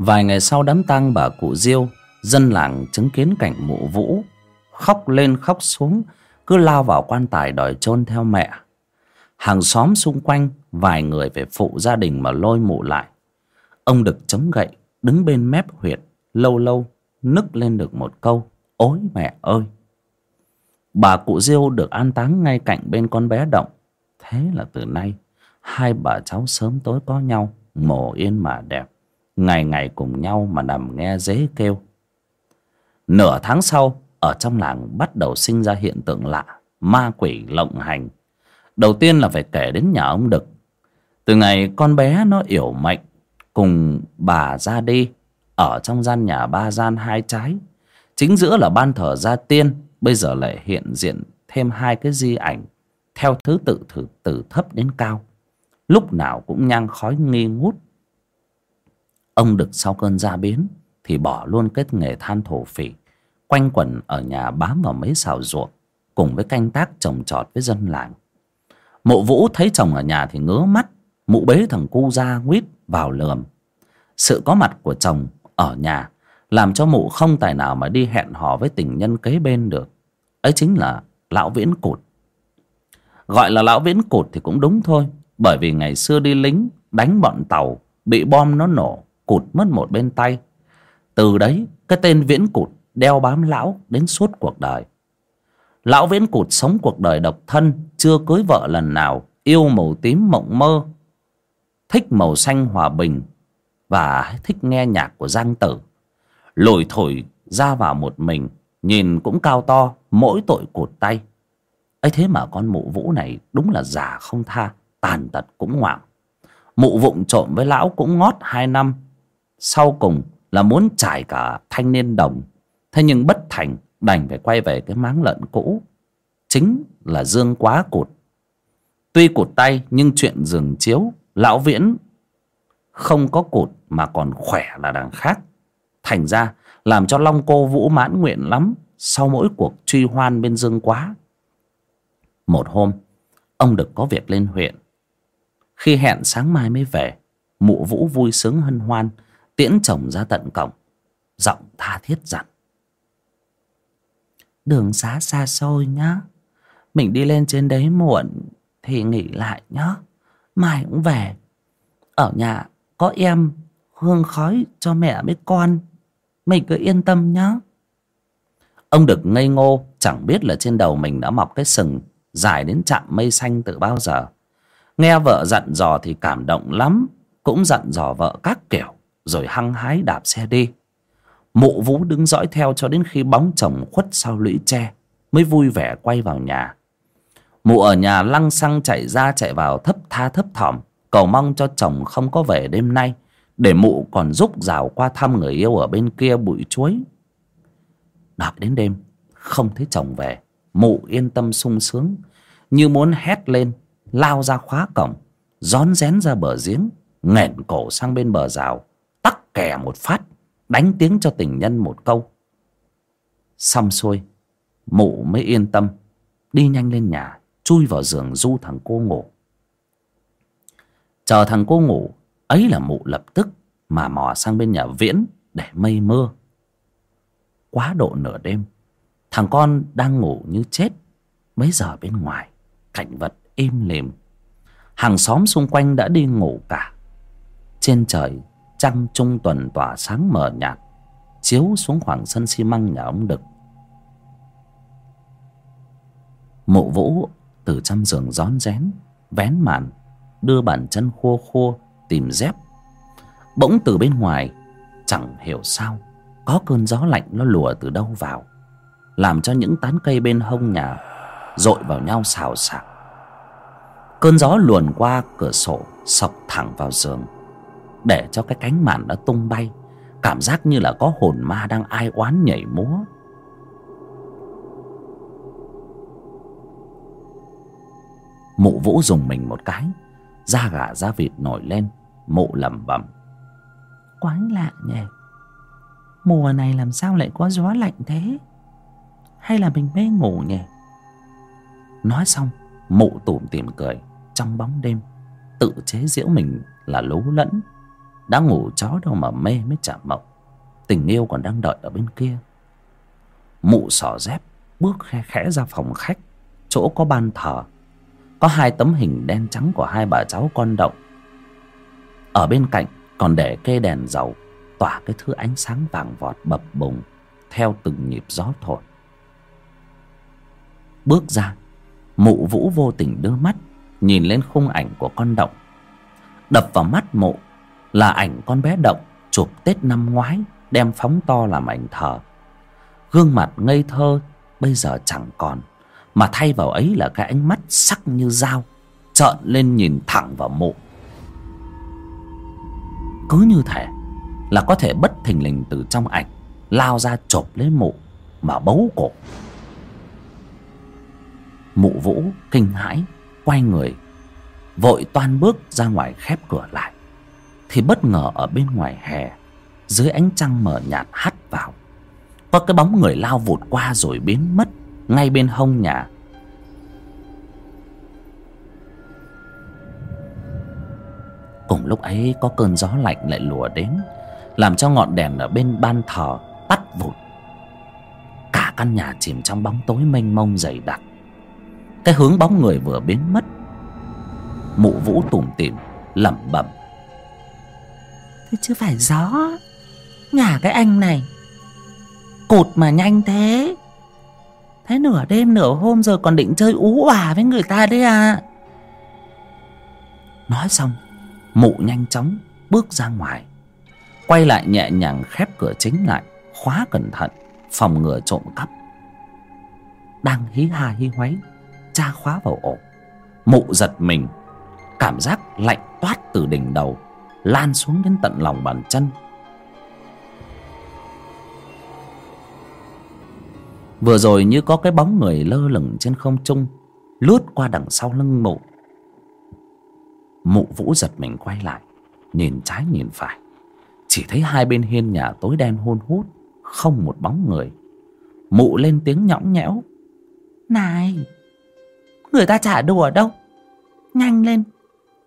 Vài ngày sau đám tang bà cụ Diêu, Dân làng chứng kiến cảnh mụ vũ, Khóc lên khóc xuống, Cứ lao vào quan tài đòi chôn theo mẹ. Hàng xóm xung quanh, Vài người phải phụ gia đình mà lôi mụ lại. Ông Đực chống gậy, Đứng bên mép huyệt, Lâu lâu nức lên được một câu, Ôi mẹ ơi! Bà cụ Diêu được an táng ngay cạnh bên con bé động. Thế là từ nay, Hai bà cháu sớm tối có nhau, Mồ yên mà đẹp ngày ngày cùng nhau mà nằm nghe dế kêu. Nửa tháng sau, ở trong làng bắt đầu sinh ra hiện tượng lạ, ma quỷ lộng hành. Đầu tiên là phải kể đến nhà ông đực. Từ ngày con bé nó yểu mạnh cùng bà ra đi, ở trong gian nhà ba gian hai trái. Chính giữa là ban thờ gia tiên, bây giờ lại hiện diện thêm hai cái di ảnh, theo thứ tự thử từ thấp đến cao. Lúc nào cũng nhang khói nghi ngút ông được sau cơn gia biến thì bỏ luôn kết nghề than thổ phỉ, quanh quẩn ở nhà bám vào mấy xào ruộng, cùng với canh tác trồng trọt với dân làng. Mộ vũ thấy chồng ở nhà thì ngứa mắt, mụ bế thằng cu ra nguyết vào lườm. Sự có mặt của chồng ở nhà làm cho mụ không tài nào mà đi hẹn hò với tình nhân kế bên được. Ấy chính là lão viễn cụt. Gọi là lão viễn cụt thì cũng đúng thôi, bởi vì ngày xưa đi lính đánh bọn tàu, bị bom nó nổ cụt mất một bên tay. Từ đấy, cái tên viễn cụt đeo bám lão đến suốt cuộc đời. Lão viễn cụt sống cuộc đời độc thân, chưa cưới vợ lần nào, yêu màu tím mộng mơ, thích màu xanh hòa bình và thích nghe nhạc của giang tử. Lủi thổi ra vào một mình, nhìn cũng cao to, mỗi tội cụt tay. Ấy thế mà con mụ vũ này đúng là già không tha, tàn tật cũng ngoạm. Mụ vụng trộm với lão cũng ngót hai năm sau cùng là muốn trải cả thanh niên đồng. Thế nhưng bất thành, đành phải quay về cái máng lợn cũ. Chính là dương quá cụt. Tuy cụt tay, nhưng chuyện giường chiếu, lão viễn không có cụt mà còn khỏe là đằng khác. Thành ra làm cho long cô vũ mãn nguyện lắm sau mỗi cuộc truy hoan bên dương quá. Một hôm, ông được có việc lên huyện. Khi hẹn sáng mai mới về, mụ vũ vui sướng hân hoan tiễn chồng ra tận cổng. Giọng tha thiết rằng: đường xá xa xôi nhá. Mình đi lên trên đấy muộn thì nghỉ lại nhá. Mai cũng về. Ở nhà có em, hương khói cho mẹ với con. Mình cứ yên tâm nhá. Ông được ngây ngô, chẳng biết là trên đầu mình đã mọc cái sừng dài đến chạm mây xanh từ bao giờ. Nghe vợ dặn dò thì cảm động lắm, cũng dặn dò vợ các kiểu rồi hăng hái đạp xe đi. Mụ vũ đứng dõi theo cho đến khi bóng chồng khuất sau lũy tre, mới vui vẻ quay vào nhà. Mụ ở nhà lăng xăng chạy ra chạy vào thấp tha thấp thỏm, cầu mong cho chồng không có về đêm nay, để mụ còn giúp rào qua thăm người yêu ở bên kia bụi chuối. Đợi đến đêm, không thấy chồng về, mụ yên tâm sung sướng, như muốn hét lên, lao ra khóa cổng, rón rén ra bờ giếng, nghẹn cổ sang bên bờ rào kè một phát đánh tiếng cho tình nhân một câu. Xong xuôi, mụ mới yên tâm, đi nhanh lên nhà, chui vào giường du thằng cô ngủ. Chờ thằng cô ngủ, ấy là mụ lập tức mà mò sang bên nhà viễn để mây mưa. Quá độ nửa đêm, thằng con đang ngủ như chết mấy giờ bên ngoài, cảnh vật im lìm. Hàng xóm xung quanh đã đi ngủ cả. Trên trời trăng trung tuần tỏa sáng mờ nhạt, chiếu xuống khoảng sân xi măng nhà ông đực. Mụ vũ từ trong giường rón rén, vén màn, đưa bàn chân khô khô tìm dép. Bỗng từ bên ngoài, chẳng hiểu sao, có cơn gió lạnh nó lùa từ đâu vào, làm cho những tán cây bên hông nhà dội vào nhau xào xạc. Cơn gió luồn qua cửa sổ, sọc thẳng vào giường để cho cái cánh màn nó tung bay. Cảm giác như là có hồn ma đang ai oán nhảy múa. Mụ vũ dùng mình một cái da gà da vịt nổi lên mụ lẩm bẩm. Quái lạ nhỉ. Mùa này làm sao lại có gió lạnh thế? Hay là mình mê ngủ nhỉ? Nói xong mụ tủm tỉm cười trong bóng đêm tự chế giễu mình là lú lẫn đã ngủ chó đâu mà mê mới chả mộng. Tình yêu còn đang đợi ở bên kia. Mụ xỏ dép bước khe khẽ ra phòng khách. Chỗ có ban thờ. Có hai tấm hình đen trắng của hai bà cháu con động. Ở bên cạnh còn để cây đèn dầu, tỏa cái thứ ánh sáng vàng vọt bập bùng theo từng nhịp gió thổi. Bước ra, mụ vũ vô tình đưa mắt, nhìn lên khung ảnh của con động. Đập vào mắt mụ là ảnh con bé động chụp tết năm ngoái, đem phóng to làm ảnh thờ. Gương mặt ngây thơ bây giờ chẳng còn, mà thay vào ấy là cái ánh mắt sắc như dao, trợn lên nhìn thẳng vào mụ. Cứ như thể là có thể bất thình lình từ trong ảnh lao ra chộp lấy mụ mà bấu cổ. Mụ vũ kinh hãi, quay người, vội toan bước ra ngoài khép cửa lại thì bất ngờ ở bên ngoài hè, dưới ánh trăng mờ nhạt hắt vào. Có cái bóng người lao vụt qua rồi biến mất ngay bên hông nhà. Cùng lúc ấy, có cơn gió lạnh lại lùa đến, làm cho ngọn đèn ở bên ban thờ tắt vụt. Cả căn nhà chìm trong bóng tối mênh mông dày đặc. Cái hướng bóng người vừa biến mất, mụ vũ tủm tỉm, lẩm bẩm thế chứ phải gió ngả cái anh này. Cụt mà nhanh thế. Thế nửa đêm, nửa hôm rồi còn định chơi ú òa với người ta đấy à. Nói xong, mụ nhanh chóng bước ra ngoài. Quay lại nhẹ nhàng khép cửa chính lại, khóa cẩn thận, phòng ngừa trộm cắp. Đang hí hà hí hoáy, cha khóa vào ổ. Mụ giật mình, cảm giác lạnh toát từ đỉnh đầu lan xuống đến tận lòng bàn chân. Vừa rồi như có cái bóng người lơ lửng trên không trung, lướt qua đằng sau lưng mụ. Mụ vũ giật mình quay lại, nhìn trái nhìn phải. Chỉ thấy hai bên hiên nhà tối đen hôn hút, không một bóng người. Mụ lên tiếng nhõng nhẽo. Này, người ta chả đùa đâu. Nhanh lên,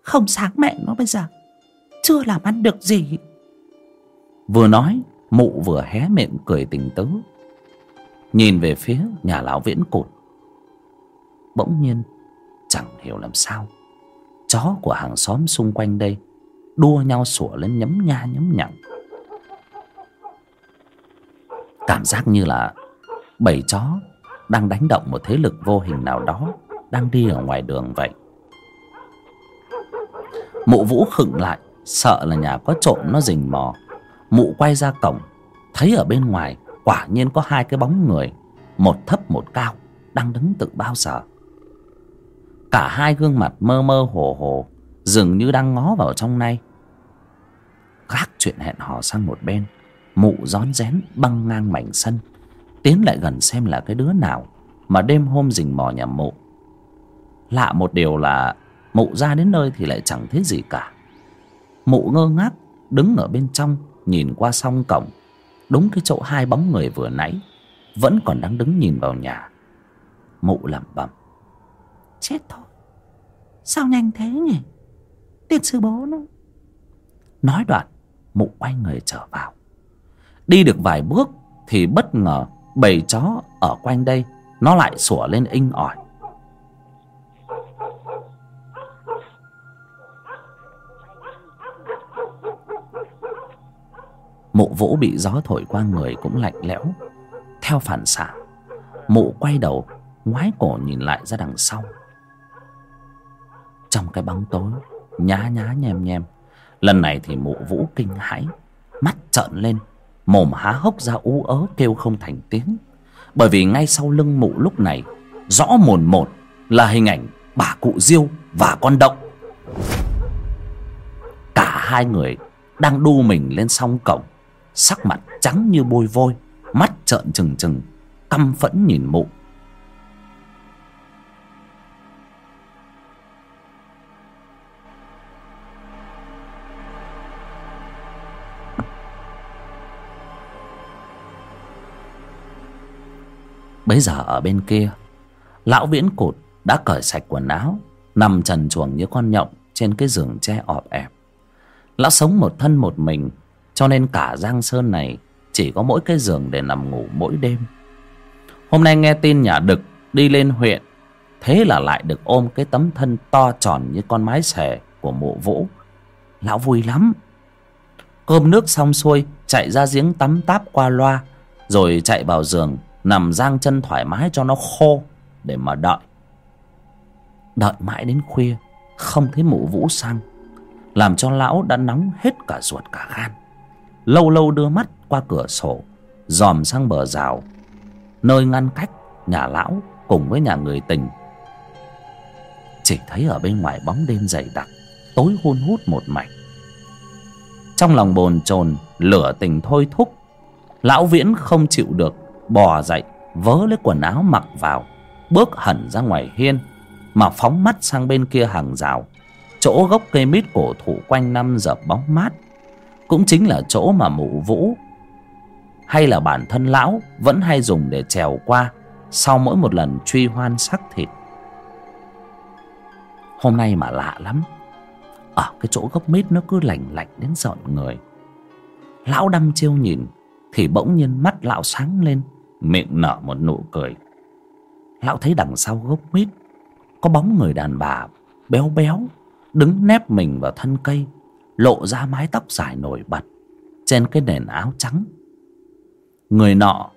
không sáng mẹ nó bây giờ chưa làm ăn được gì. Vừa nói, mụ vừa hé miệng cười tình tứ. Nhìn về phía nhà lão viễn cột bỗng nhiên, chẳng hiểu làm sao, chó của hàng xóm xung quanh đây đua nhau sủa lên nhấm nha nhấm nhặn. cảm giác như là bầy chó đang đánh động một thế lực vô hình nào đó đang đi ở ngoài đường vậy. Mụ vũ khựng lại sợ là nhà có trộm nó rình mò. Mụ quay ra cổng, thấy ở bên ngoài quả nhiên có hai cái bóng người, một thấp một cao, đang đứng tự bao giờ. Cả hai gương mặt mơ mơ hồ hồ, dường như đang ngó vào trong nay. Gác chuyện hẹn hò sang một bên, mụ rón rén băng ngang mảnh sân, tiến lại gần xem là cái đứa nào mà đêm hôm rình mò nhà mụ. Lạ một điều là mụ ra đến nơi thì lại chẳng thấy gì cả mụ ngơ ngác đứng ở bên trong nhìn qua song cổng. Đúng cái chỗ hai bóng người vừa nãy vẫn còn đang đứng nhìn vào nhà. Mụ lẩm bẩm. Chết thôi. Sao nhanh thế nhỉ? Tiền sư bố nó. Nói đoạn mụ quay người trở vào. Đi được vài bước thì bất ngờ bầy chó ở quanh đây nó lại sủa lên inh ỏi mụ vũ bị gió thổi qua người cũng lạnh lẽo. Theo phản xạ, mụ quay đầu, ngoái cổ nhìn lại ra đằng sau. Trong cái bóng tối, nhá nhá nhem nhem, lần này thì mụ vũ kinh hãi, mắt trợn lên, mồm há hốc ra ú ớ kêu không thành tiếng. Bởi vì ngay sau lưng mụ lúc này, rõ mồn một là hình ảnh bà cụ diêu và con động. Cả hai người đang đu mình lên song cổng sắc mặt trắng như bôi vôi, mắt trợn trừng trừng, căm phẫn nhìn mụ. Bấy giờ ở bên kia, lão viễn cụt đã cởi sạch quần áo, nằm trần chuồng như con nhộng trên cái giường tre ọp ẹp. Lão sống một thân một mình cho nên cả giang sơn này chỉ có mỗi cái giường để nằm ngủ mỗi đêm. Hôm nay nghe tin nhà đực đi lên huyện, thế là lại được ôm cái tấm thân to tròn như con mái xẻ của mụ vũ. Lão vui lắm. Cơm nước xong xuôi, chạy ra giếng tắm táp qua loa, rồi chạy vào giường, nằm giang chân thoải mái cho nó khô để mà đợi. Đợi mãi đến khuya, không thấy mụ vũ sang, làm cho lão đã nóng hết cả ruột cả gan lâu lâu đưa mắt qua cửa sổ, dòm sang bờ rào, nơi ngăn cách nhà lão cùng với nhà người tình. Chỉ thấy ở bên ngoài bóng đêm dày đặc, tối hun hút một mảnh. Trong lòng bồn chồn, lửa tình thôi thúc, lão viễn không chịu được, bò dậy, vớ lấy quần áo mặc vào, bước hẳn ra ngoài hiên, mà phóng mắt sang bên kia hàng rào, chỗ gốc cây mít cổ thụ quanh năm dập bóng mát cũng chính là chỗ mà mụ vũ, hay là bản thân lão, vẫn hay dùng để trèo qua sau mỗi một lần truy hoan sắc thịt. Hôm nay mà lạ lắm. Ở cái chỗ gốc mít nó cứ lành lạnh đến giận người. Lão đăm chiêu nhìn thì bỗng nhiên mắt lão sáng lên, miệng nở một nụ cười. Lão thấy đằng sau gốc mít có bóng người đàn bà béo béo đứng nép mình vào thân cây lộ ra mái tóc dài nổi bật trên cái nền áo trắng. Người nọ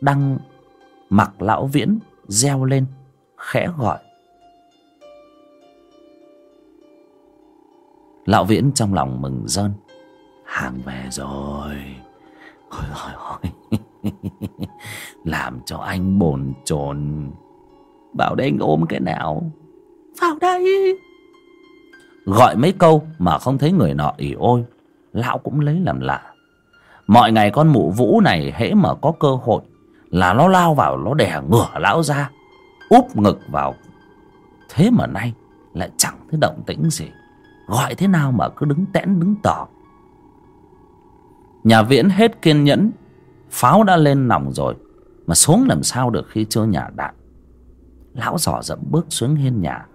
đang mặc lão viễn reo lên, khẽ gọi. Lão viễn trong lòng mừng rơn. Hàng về rồi. Ôi ôi ôi. Làm cho anh bồn chồn. Bảo đây anh ôm cái nào? Vào đây gọi mấy câu mà không thấy người nọ ỉ ôi. Lão cũng lấy làm lạ. Mọi ngày con mụ vũ này hễ mà có cơ hội là nó lao vào, nó đè ngửa lão ra, úp ngực vào. Thế mà nay lại chẳng thấy động tĩnh gì. Gọi thế nào mà cứ đứng tẽn, đứng tỏ nhà viễn hết kiên nhẫn, pháo đã lên nòng rồi, mà xuống làm sao được khi chưa nhả đạn. Lão dò dẫm bước xuống hiên nhà,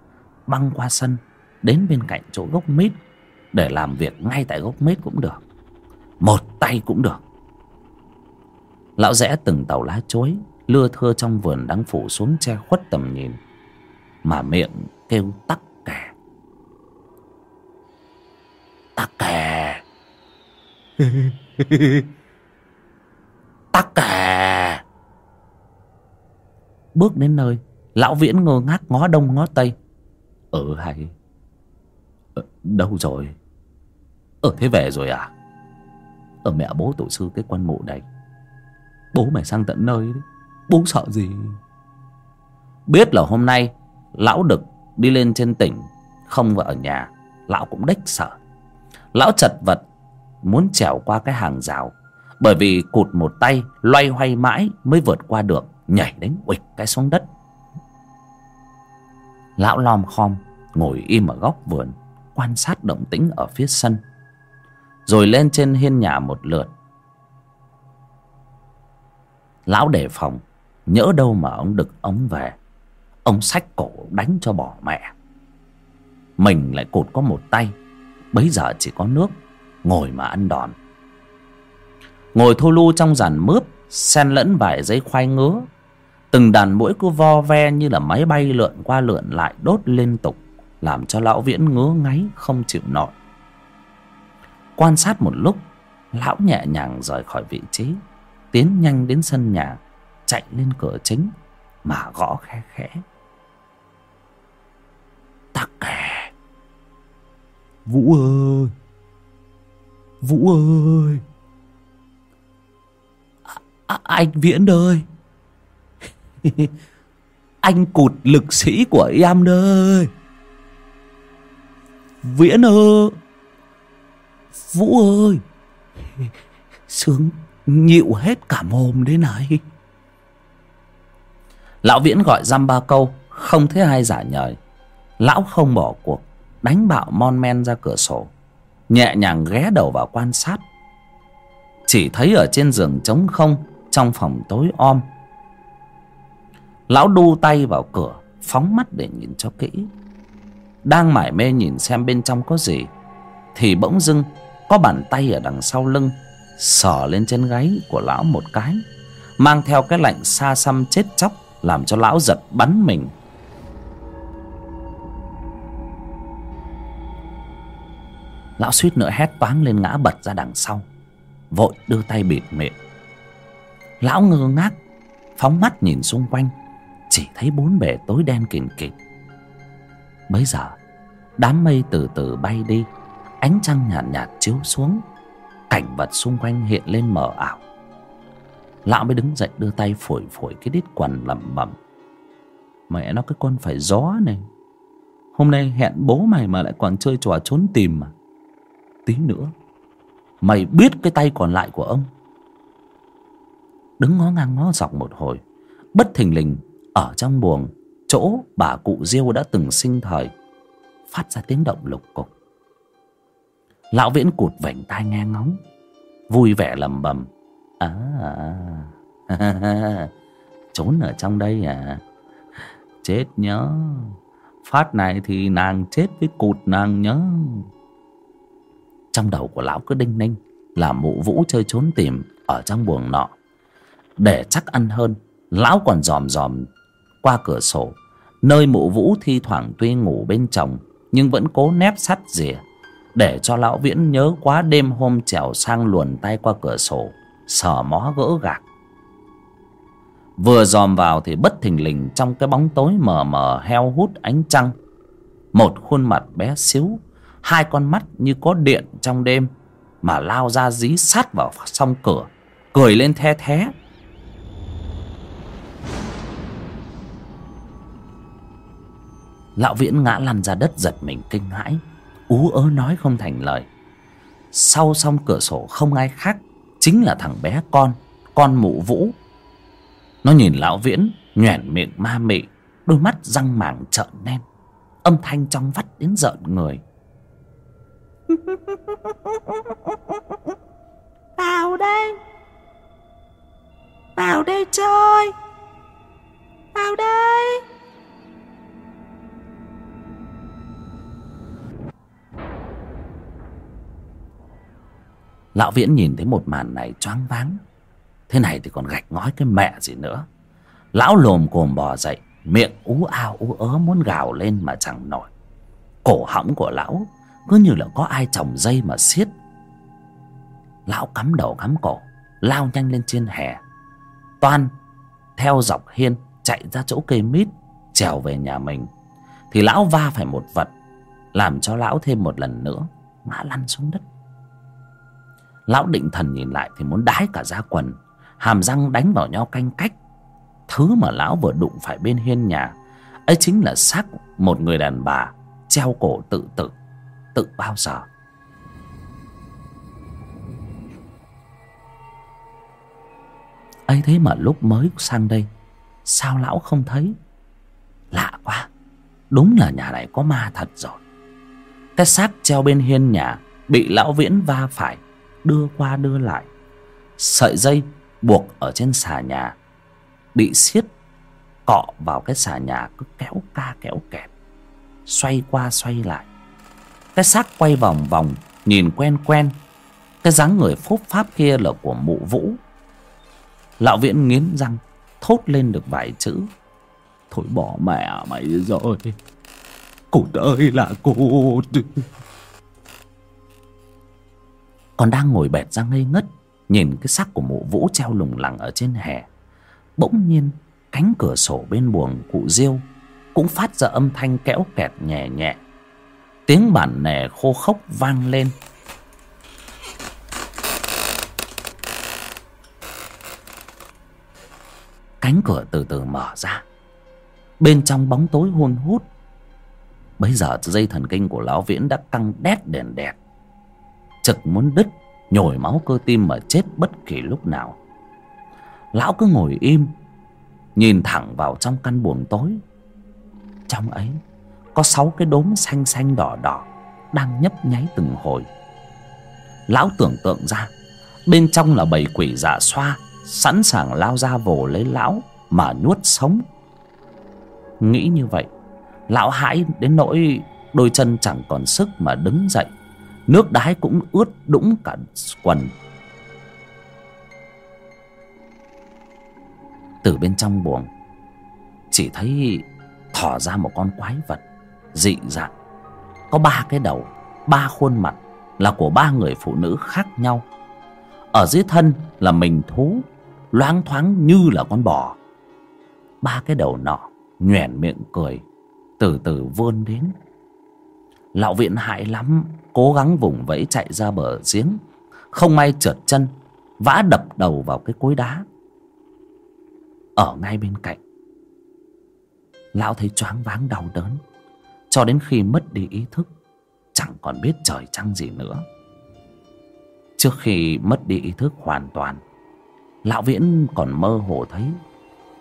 băng qua sân đến bên cạnh chỗ gốc mít để làm việc ngay tại gốc mít cũng được một tay cũng được. Lão rẽ từng tàu lá chuối lưa thưa trong vườn đang phủ xuống che khuất tầm nhìn mà miệng kêu tắc kè. Tắc kè. Tắc kè. Bước đến nơi lão viễn ngơ ngác ngó đông ngó tây. Ừ hay Ờ, đâu rồi? Ở thế về rồi à? Ở mẹ bố tổ sư cái quan mộ đây bố mày sang tận nơi đấy. Bố sợ gì? Biết là hôm nay lão đực đi lên trên tỉnh, không vợ ở nhà, lão cũng đếch sợ. Lão chật vật, muốn trèo qua cái hàng rào, bởi vì cụt một tay, loay hoay mãi mới vượt qua được, nhảy đánh uịch cái xuống đất. Lão lom khom, ngồi im ở góc vườn quan sát động tĩnh ở phía sân, rồi lên trên hiên nhà một lượt. Lão đề phòng, nhỡ đâu mà ông đực ống về, ông xách cổ đánh cho bỏ mẹ. Mình lại cụt có một tay, bấy giờ chỉ có nước, ngồi mà ăn đòn. Ngồi thô lu trong giàn mướp, xen lẫn vài giấy khoai ngứa, từng đàn mũi cứ vo ve như là máy bay lượn qua lượn lại đốt liên tục làm cho lão viễn ngứa ngáy không chịu nổi. Quan sát một lúc lão nhẹ nhàng rời khỏi vị trí tiến nhanh đến sân nhà chạy lên cửa chính mà gõ khe khẽ. Tắc kè vũ ơi! Vũ ơi! À, anh viễn ơi! Anh cụt lực sĩ của em đây viễn ơi! Vũ ơi! Sướng nhịu hết cả mồm đấy này. Lão viễn gọi dăm ba câu, không thấy ai giả nhời. Lão không bỏ cuộc, đánh bạo mon men ra cửa sổ. Nhẹ nhàng ghé đầu vào quan sát. Chỉ thấy ở trên giường trống không, trong phòng tối om. Lão đu tay vào cửa, phóng mắt để nhìn cho kỹ đang mải mê nhìn xem bên trong có gì, thì bỗng dưng có bàn tay ở đằng sau lưng sờ lên trên gáy của lão một cái, mang theo cái lạnh xa xăm chết chóc làm cho lão giật bắn mình. Lão suýt nữa hét toáng lên ngã bật ra đằng sau, vội đưa tay bịt miệng. Lão ngơ ngác, phóng mắt nhìn xung quanh, chỉ thấy bốn bề tối đen kìn kịt bấy giờ, đám mây từ từ bay đi, ánh trăng nhạt nhạt chiếu xuống, cảnh vật xung quanh hiện lên mờ ảo. Lão mới đứng dậy đưa tay phổi phổi cái đít quần lẩm bẩm. Mẹ nó, cái con phải gió này. Hôm nay hẹn bố mày mà lại còn chơi trò trốn tìm mà. Tí nữa, mày biết cái tay còn lại của ông. Đứng ngó ngang ngó dọc một hồi, bất thình lình ở trong buồng chỗ bà cụ diêu đã từng sinh thời phát ra tiếng động lục cục. Lão viễn cụt vảnh tai nghe ngóng vui vẻ lầm bầm. À, à trốn ở trong đây à? Chết nhớ. Phát này thì nàng chết với cụt nàng nhớ. Trong đầu của lão cứ đinh ninh là mụ vũ chơi trốn tìm ở trong buồng nọ. Để chắc ăn hơn lão còn dòm dòm qua cửa sổ nơi mụ vũ thi thoảng tuy ngủ bên chồng, nhưng vẫn cố nép sắt rìa, để cho lão viễn nhớ quá đêm hôm trèo sang luồn tay qua cửa sổ, sờ mó gỡ gạc. Vừa dòm vào thì bất thình lình trong cái bóng tối mờ mờ heo hút ánh trăng, một khuôn mặt bé xíu, hai con mắt như có điện trong đêm mà lao ra dí sát vào song cửa, cười lên the thé. Lão viễn ngã lăn ra đất giật mình kinh hãi. Ú ớ nói không thành lời. Sau song cửa sổ không ai khác chính là thằng bé con con mụ vũ. Nó nhìn lão viễn, nhoẻn miệng ma mị, đôi mắt răng màng trợn nem âm thanh trong vắt đến rợn người. Vào đây. Vào đây chơi. Vào đây. Lão viễn nhìn thấy một màn này choáng váng. Thế này thì còn gạch ngói cái mẹ gì nữa. Lão lồm cồm bò dậy, miệng ú ao ú ớ muốn gào lên mà chẳng nổi. Cổ họng của lão cứ như là có ai trồng dây mà xiết. Lão cắm đầu cắm cổ, lao nhanh lên trên hè. Toan theo dọc hiên chạy ra chỗ cây mít, trèo về nhà mình. Thì lão va phải một vật, làm cho lão thêm một lần nữa, ngã lăn xuống đất lão định thần nhìn lại thì muốn đái cả da quần. Hàm răng đánh vào nhau canh cách. Thứ mà lão vừa đụng phải bên hiên nhà, ấy chính là xác một người đàn bà treo cổ tự tử. Tự bao giờ? Ấy thế mà lúc mới sang đây, sao lão không thấy? Lạ quá, đúng là nhà này có ma thật rồi. Cái xác treo bên hiên nhà bị lão viễn va phải đưa qua đưa lại. Sợi dây buộc ở trên xà nhà, bị xiết, cọ vào cái xà nhà cứ kéo ca kéo kẹt, xoay qua xoay lại. Cái xác quay vòng vòng, nhìn quen quen. Cái dáng người phốp pháp kia là của mụ vũ. Lão viễn nghiến răng, thốt lên được vài chữ. Thôi bỏ mẹ mày rồi. Cô ơi là cô còn đang ngồi bệt ra ngây ngất, nhìn cái xác của mụ vũ treo lủng lẳng ở trên hè. Bỗng nhiên, cánh cửa sổ bên buồng cụ diêu cũng phát ra âm thanh kẽo kẹt nhẹ nhẹ. Tiếng bản nẻ khô khốc vang lên. Cánh cửa từ từ mở ra. Bên trong bóng tối hun hút. Bấy giờ dây thần kinh của lão viễn đã căng đét đèn đẹt chực muốn đứt nhồi máu cơ tim mà chết bất kỳ lúc nào. Lão cứ ngồi im, nhìn thẳng vào trong căn buồng tối. Trong ấy có sáu cái đốm xanh xanh đỏ đỏ đang nhấp nháy từng hồi. Lão tưởng tượng ra, bên trong là bầy quỷ dạ xoa, sẵn sàng lao ra vồ lấy lão mà nuốt sống. Nghĩ như vậy, lão hãi đến nỗi đôi chân chẳng còn sức mà đứng dậy nước đái cũng ướt đũng cả quần. Từ bên trong buồng, chỉ thấy thỏ ra một con quái vật dị dạng. Có ba cái đầu, ba khuôn mặt là của ba người phụ nữ khác nhau. Ở dưới thân là mình thú, loáng thoáng như là con bò. Ba cái đầu nọ nhoẻn miệng cười, từ từ vươn đến. Lão viện hại lắm cố gắng vùng vẫy chạy ra bờ giếng, không may trượt chân, vã đập đầu vào cái cối đá. Ở ngay bên cạnh, lão thấy choáng váng đau đớn, cho đến khi mất đi ý thức, chẳng còn biết trời trăng gì nữa. Trước khi mất đi ý thức hoàn toàn, lão viễn còn mơ hồ thấy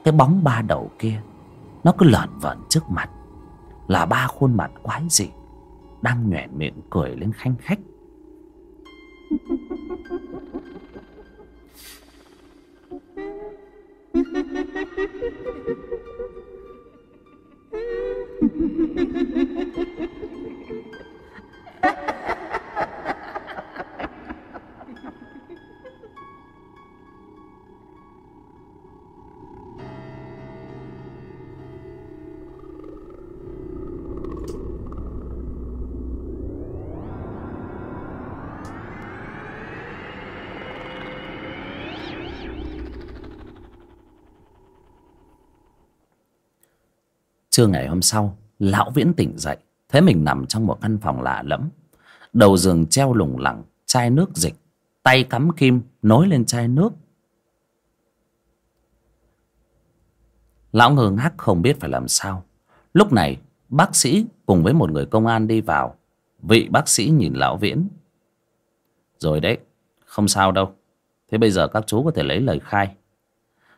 cái bóng ba đầu kia, nó cứ lợn vợn trước mặt, là ba khuôn mặt quái dị đang nhoẻn miệng cười lên khanh khách. trưa ngày hôm sau, lão viễn tỉnh dậy, thấy mình nằm trong một căn phòng lạ lẫm. Đầu giường treo lủng lẳng, chai nước dịch. Tay cắm kim, nối lên chai nước. Lão ngơ ngác không biết phải làm sao. Lúc này, bác sĩ cùng với một người công an đi vào. Vị bác sĩ nhìn lão viễn. Rồi đấy, không sao đâu. Thế bây giờ các chú có thể lấy lời khai.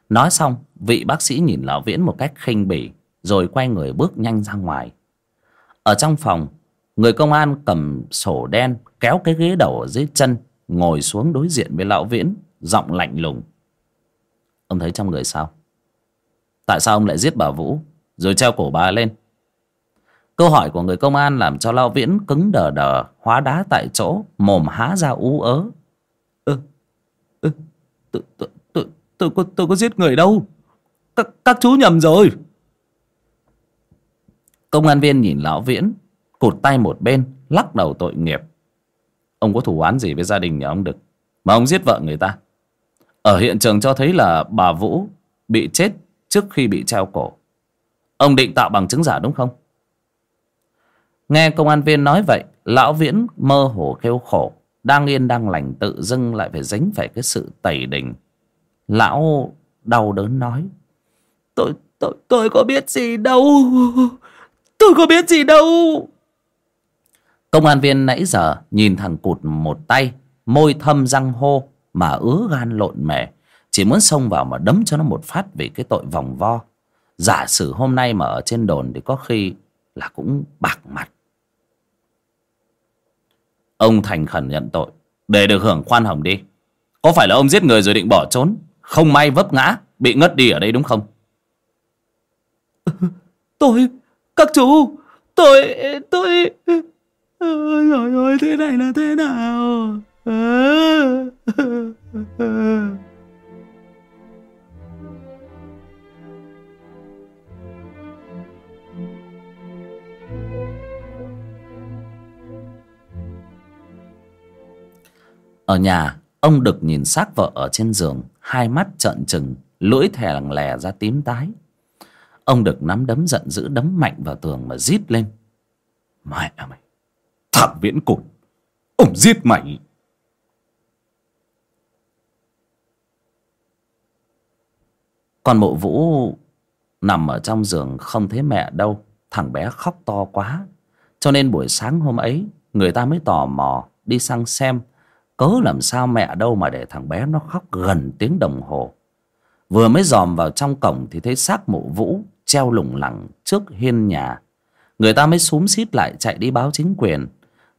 Nói xong, vị bác sĩ nhìn lão viễn một cách khinh bỉ rồi quay người bước nhanh ra ngoài. Ở trong phòng, người công an cầm sổ đen kéo cái ghế đầu ở dưới chân, ngồi xuống đối diện với lão viễn, giọng lạnh lùng. Ông thấy trong người sao? Tại sao ông lại giết bà vũ, rồi treo cổ bà lên? Câu hỏi của người công an làm cho lão viễn cứng đờ đờ, hóa đá tại chỗ, mồm há ra ú ớ. Ơ ơ tôi tôi tôi tôi có tôi có giết người đâu. Các các chú nhầm rồi công an viên nhìn lão viễn cụt tay một bên lắc đầu tội nghiệp. Ông có thù oán gì với gia đình nhà ông đực mà ông giết vợ người ta? Ở hiện trường cho thấy là bà vũ bị chết trước khi bị treo cổ. Ông định tạo bằng chứng giả đúng không? Nghe công an viên nói vậy Lão Viễn mơ hồ kêu khổ Đang yên đang lành tự dưng lại phải dính phải cái sự tẩy đình. Lão đau đớn nói Tôi, tôi, tôi có biết gì đâu. Tôi có biết gì đâu. Công an viên nãy giờ nhìn thằng cụt một tay Môi thâm răng hô Mà ứa gan lộn mề Chỉ muốn xông vào mà đấm cho nó một phát Vì cái tội vòng vo. Giả sử hôm nay mà ở trên đồn Thì có khi là cũng bạc mặt. Ông thành khẩn nhận tội. Để được hưởng khoan hồng đi. Có phải là ông giết người rồi định bỏ trốn? Không may vấp ngã Bị ngất đi ở đây đúng không? Tôi các chú. Tôi Tôi Rồi ơi, thế này là thế nào? Ờ. Ở nhà, Ông Đực nhìn xác vợ ở trên giường, Hai mắt trợn trừng, Lưỡi thè lằng lè ra tím tái. Ông được nắm đấm giận dữ đấm mạnh vào tường mà rít lên. Mẹ mày Thằng viễn cụt Ông giết mày. Còn mộ vũ Nằm ở trong giường không thấy mẹ đâu, Thằng bé khóc to quá. Cho nên buổi sáng hôm ấy, Người ta mới tò mò đi sang xem Cớ làm sao mẹ đâu mà để thằng bé nó khóc gần tiếng đồng hồ. Vừa mới dòm vào trong cổng Thì thấy xác mộ vũ Treo lủng lẳng trước hiên nhà. Người ta mới xúm xít lại chạy đi báo chính quyền.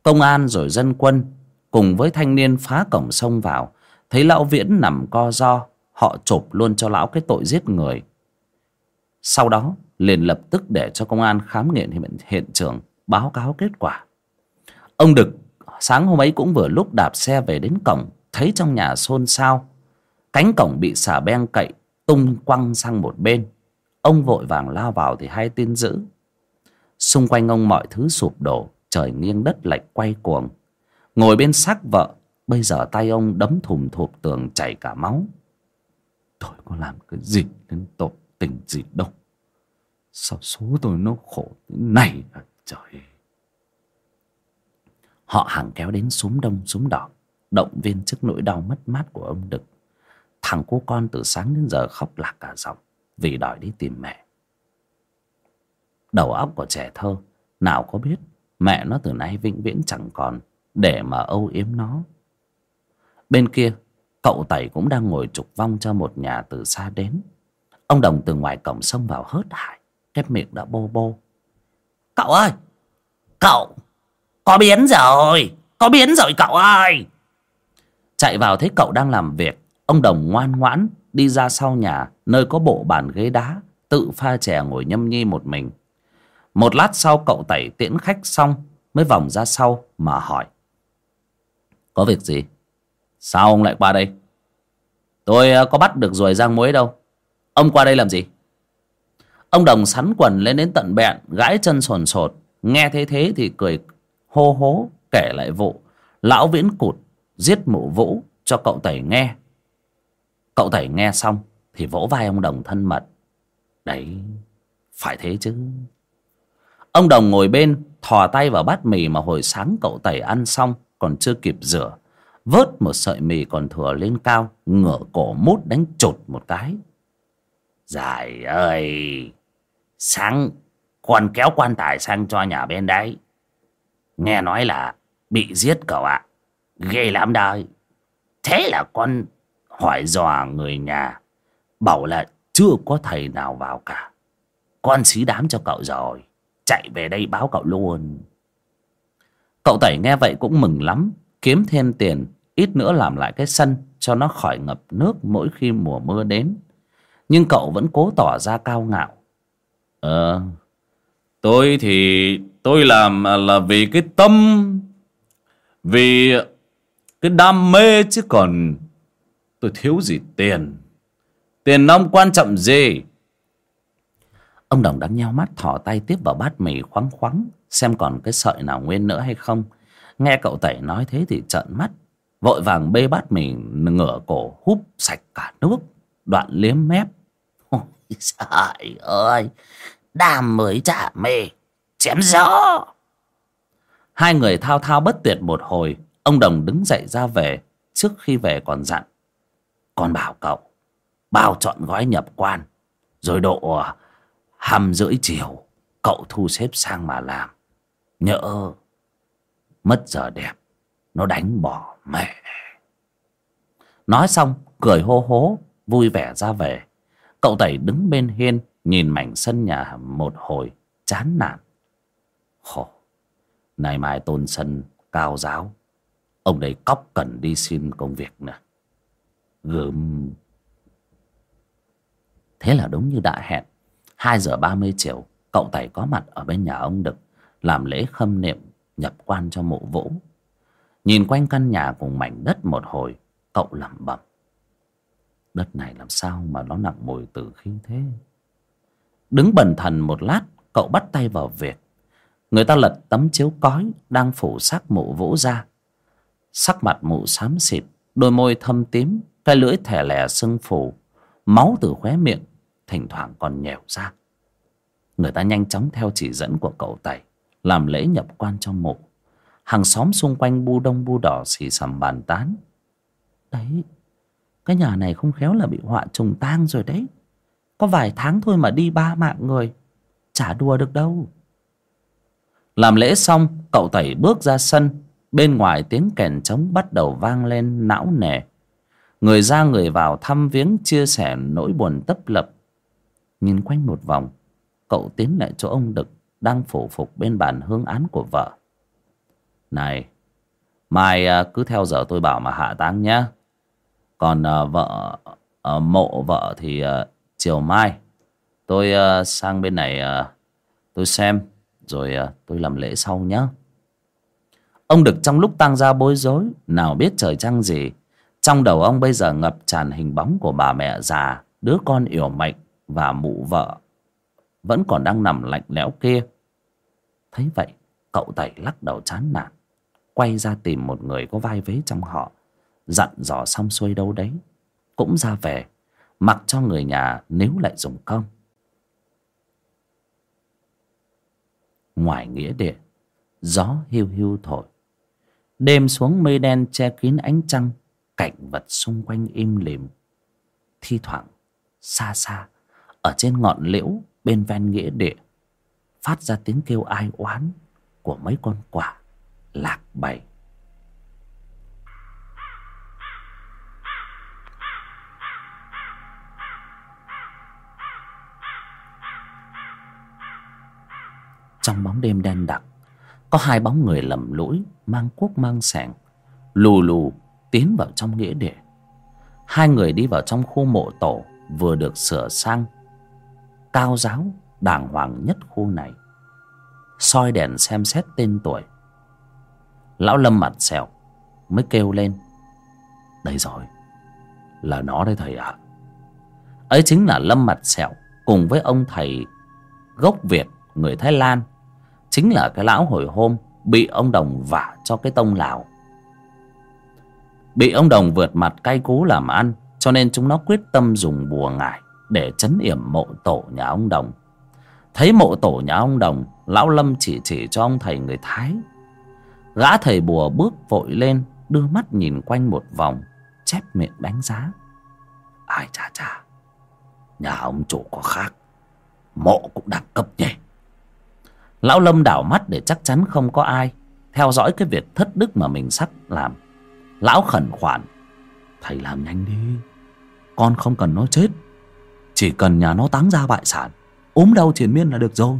Công an rồi dân quân Cùng với thanh niên phá cổng sông vào. Thấy lão Viễn nằm co do Họ chụp luôn cho lão cái tội giết người. Sau đó liền lập tức để cho công an khám nghiệm hiện, hiện trường Báo cáo kết quả. Ông Đực sáng hôm ấy cũng vừa lúc đạp xe về đến cổng Thấy trong nhà xôn xao. Cánh cổng bị xả beng cậy Tung quăng sang một bên. Ông vội vàng lao vào thì hay tin dữ. Xung quanh ông mọi thứ sụp đổ, Trời nghiêng đất lệch quay cuồng. Ngồi bên xác vợ, Bây giờ tay ông đấm thùm thụp tường chảy cả máu. Tôi có làm cái gì đến tội tình gì đâu. Sao số tôi nó khổ thế này à trời? Họ hàng kéo đến súng đông súng đỏ, Động viên trước nỗi đau mất mát của ông Đực. Thằng cô con từ sáng đến giờ khóc lạc cả giọng. Vì đòi đi tìm mẹ. Đầu óc của trẻ thơ, Nào có biết Mẹ nó từ nay vĩnh viễn chẳng còn Để mà âu yếm nó. Bên kia, Cậu Tẩy cũng đang ngồi trục vong cho một nhà từ xa đến. Ông Đồng từ ngoài cổng xông vào hớt hải Cái miệng đã bô bô. Cậu ơi! Cậu! Có biến rồi! Có biến rồi cậu ơi! Chạy vào thấy cậu đang làm việc, Ông Đồng ngoan ngoãn đi ra sau nhà, Nơi có bộ bàn ghế đá, Tự pha chè ngồi nhâm nhi một mình. Một lát sau cậu tẩy tiễn khách xong, Mới vòng ra sau mà hỏi. Có việc gì? Sao ông lại qua đây? Tôi ờ, có bắt được ruồi giang muối đâu. Ông qua đây làm gì? Ông Đồng sắn quần lên đến tận bẹn, Gãi chân sồn sột. Nghe thế thế thì cười, hô hố Kể lại vụ. Lão Viễn Cụt giết mụ vũ cho cậu Tẩy nghe. Cậu Tẩy nghe xong Thì vỗ vai ông Đồng thân mật. Đấy, Phải thế chứ. Ông Đồng ngồi bên, Thò tay vào bát mì mà hồi sáng cậu Tẩy ăn xong Còn chưa kịp rửa. Vớt một sợi mì còn thừa lên cao, Ngửa cổ mút đánh chột một cái. Dài ơi! Sáng, Con kéo quan tài sang cho nhà bên đấy. Nghe nói là Bị giết cậu ạ. Ghê lắm đời Thế là con hỏi dò người nhà, Bảo là chưa có thầy nào vào cả. Con xí đám cho cậu rồi, Chạy về đây báo cậu luôn. Cậu Tẩy nghe vậy cũng mừng lắm, Kiếm thêm tiền, Ít nữa làm lại cái sân Cho nó khỏi ngập nước mỗi khi mùa mưa đến. Nhưng cậu vẫn cố tỏ ra cao ngạo. Ờ Tôi thì, tôi làm là vì cái tâm, Vì cái đam mê chứ còn tôi thiếu gì tiền? Tiền nông quan trọng gì? Ông đồng đang nheo mắt thỏ tay tiếp vào bát mì khoáng khoáng, xem còn cái sợi nào nguyên nữa hay không. Nghe cậu tẩy nói thế thì trợn mắt, vội vàng bê bát mì ngửa cổ, húp sạch cả nước, đoạn liếm mép. Ôi trời ơi, đàm mới trả mê chém gió. Hai người thao thao bất tuyệt một hồi, ông đồng đứng dậy ra về, trước khi về còn dặn con bảo cậu, bao chọn gói nhập quan, rồi độ ờ, hăm rưỡi chiều, cậu thu xếp sang mà làm. Nhỡ mất giờ đẹp, nó đánh bỏ mẹ. Nói xong, cười hô hố, vui vẻ ra về. Cậu tẩy đứng bên hiên, nhìn mảnh sân nhà một hồi, chán nản. Khổ, nay mai tôn sân cao giáo, ông đây cóc cần đi xin công việc nè gớm. Thế là đúng như đã hẹn. Hai giờ ba mươi chiều, cậu tẩy có mặt ở bên nhà ông đực, làm lễ khâm niệm, nhập quan cho mộ vũ. Nhìn quanh căn nhà cùng mảnh đất một hồi, cậu lẩm bẩm. Đất này làm sao mà nó nặng mùi tử khí thế? Đứng bần thần một lát, cậu bắt tay vào việc. Người ta lật tấm chiếu cói đang phủ xác mụ vũ ra. Sắc mặt mụ xám xịt, đôi môi thâm tím cái lưỡi thè lè sưng phù, máu từ khóe miệng, thỉnh thoảng còn nhèo ra. Người ta nhanh chóng theo chỉ dẫn của cậu tẩy, làm lễ nhập quan cho mộ. Hàng xóm xung quanh bu đông bu đỏ xì xầm bàn tán. Đấy, cái nhà này không khéo là bị họa trùng tang rồi đấy. Có vài tháng thôi mà đi ba mạng người, chả đùa được đâu. Làm lễ xong, cậu tẩy bước ra sân, bên ngoài tiếng kèn trống bắt đầu vang lên não nề người ra người vào thăm viếng chia sẻ nỗi buồn tấp lập. Nhìn quanh một vòng, cậu tiến lại chỗ ông đực đang phủ phục bên bàn hương án của vợ. Này, mai à, cứ theo giờ tôi bảo mà hạ táng nhé còn à, vợ à, mộ vợ thì chiều mai. Tôi sang bên này tôi xem, rồi tôi làm lễ sau nhé ông đực trong lúc tăng ra bối rối, nào biết trời trăng gì trong đầu ông bây giờ ngập tràn hình bóng của bà mẹ già, đứa con yểu mệnh và mụ vợ. Vẫn còn đang nằm lạnh lẽo kia. Thấy vậy, cậu tẩy lắc đầu chán nản, quay ra tìm một người có vai vế trong họ. Dặn dò xong xuôi đâu đấy. Cũng ra về, mặc cho người nhà nếu lại dùng công ngoài nghĩa địa, gió hiu hiu thổi. Đêm xuống mây đen che kín ánh trăng cảnh vật xung quanh im lìm, thi thoảng, xa xa, ở trên ngọn liễu bên ven nghĩa địa, phát ra tiếng kêu ai oán của mấy con quả lạc bầy. Trong bóng đêm đen đặc, có hai bóng người lầm lũi, mang cuốc, mang sẻng, lù lù tiến vào trong nghĩa địa. Hai người đi vào trong khu mộ tổ vừa được sửa sang. Cao giáo, đàng hoàng nhất khu này. Soi đèn xem xét tên tuổi. Lão lâm mặt sẹo, mới kêu lên. Đây rồi, là nó đấy thầy ạ. Ấy chính là lâm mặt sẹo cùng với ông thầy gốc việt, người thái lan. Chính là cái lão hồi hôm bị ông đồng vả cho cái tông lào bị ông đồng vượt mặt cay cú làm ăn, cho nên chúng nó quyết tâm dùng bùa ngải để chấn yểm mộ tổ nhà ông đồng. Thấy mộ tổ nhà ông đồng, lão lâm chỉ chỉ cho ông thầy người thái. Gã thầy bùa bước vội lên, đưa mắt nhìn quanh một vòng, chép miệng đánh giá. Ai chà chà, nhà ông chủ có khác, mộ cũng đẳng cấp nhỉ? Lão lâm đảo mắt để chắc chắn không có ai, theo dõi cái việc thất đức mà mình sắp làm lão khẩn khoản. Thầy làm nhanh đi. Con không cần nó chết. Chỉ cần nhà nó táng ra bại sản ốm đau triền miên là được rồi.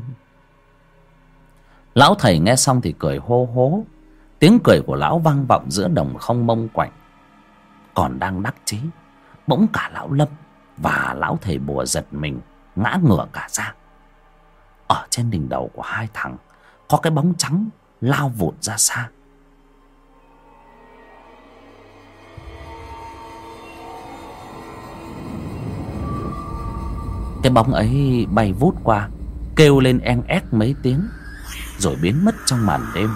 Lão thầy nghe xong thì cười hô hố. Tiếng cười của lão vang vọng giữa đồng không mông quạnh. Còn đang đắc chí, bỗng cả lão lâm và lão thầy bùa giật mình, ngã ngửa cả ra. Ở trên đỉnh đầu của hai thằng, có cái bóng trắng lao vụt ra xa. Cái bóng ấy bay vút qua, kêu lên en ép mấy tiếng, rồi biến mất trong màn đêm.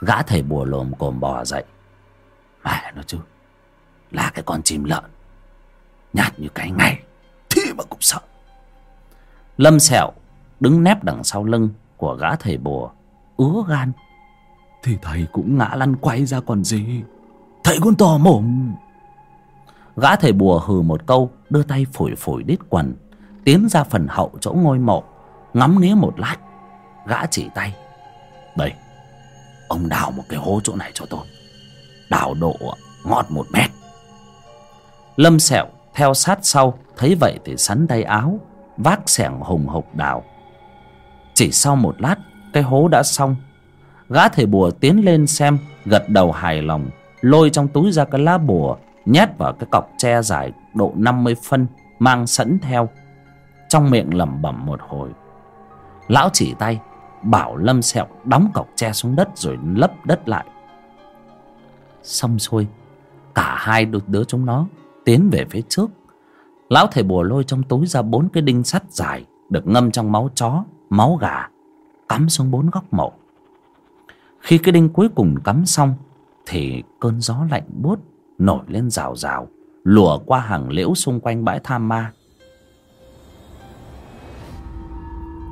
Gã thầy bùa lồm cồm bò dậy. Mẹ nó chứ, là cái con chim lợn, nhát như cái ngày, thì mà cũng sợ. Lâm sẹo đứng nép đằng sau lưng của gã thầy bùa, ứa gan thì thầy cũng ngã lăn quay ra còn gì? Thầy còn tò mồm. Gã thầy bùa hừ một câu đưa tay phủi phủi đít quần tiến ra phần hậu chỗ ngôi mộ ngắm nghía một lát. Gã chỉ tay. Đây ông đào một cái hố chỗ này cho tôi. Đào độ ngót một mét. Lâm sẹo theo sát sau thấy vậy thì sắn tay áo vác xẻng hùng hục đào. Chỉ sau một lát cái hố đã xong gã thầy bùa tiến lên xem gật đầu hài lòng lôi trong túi ra cái lá bùa nhét vào cái cọc tre dài độ năm mươi phân mang sẵn theo. Trong miệng lẩm bẩm một hồi. Lão chỉ tay bảo lâm sẹo đóng cọc tre xuống đất rồi lấp đất lại. Xong xuôi cả hai đứa, đứa chúng nó tiến về phía trước. Lão thầy bùa lôi trong túi ra bốn cái đinh sắt dài được ngâm trong máu chó máu gà cắm xuống bốn góc mộ khi cái đinh cuối cùng cắm xong, thì cơn gió lạnh buốt nổi lên rào rào, lùa qua hàng liễu xung quanh bãi tham ma.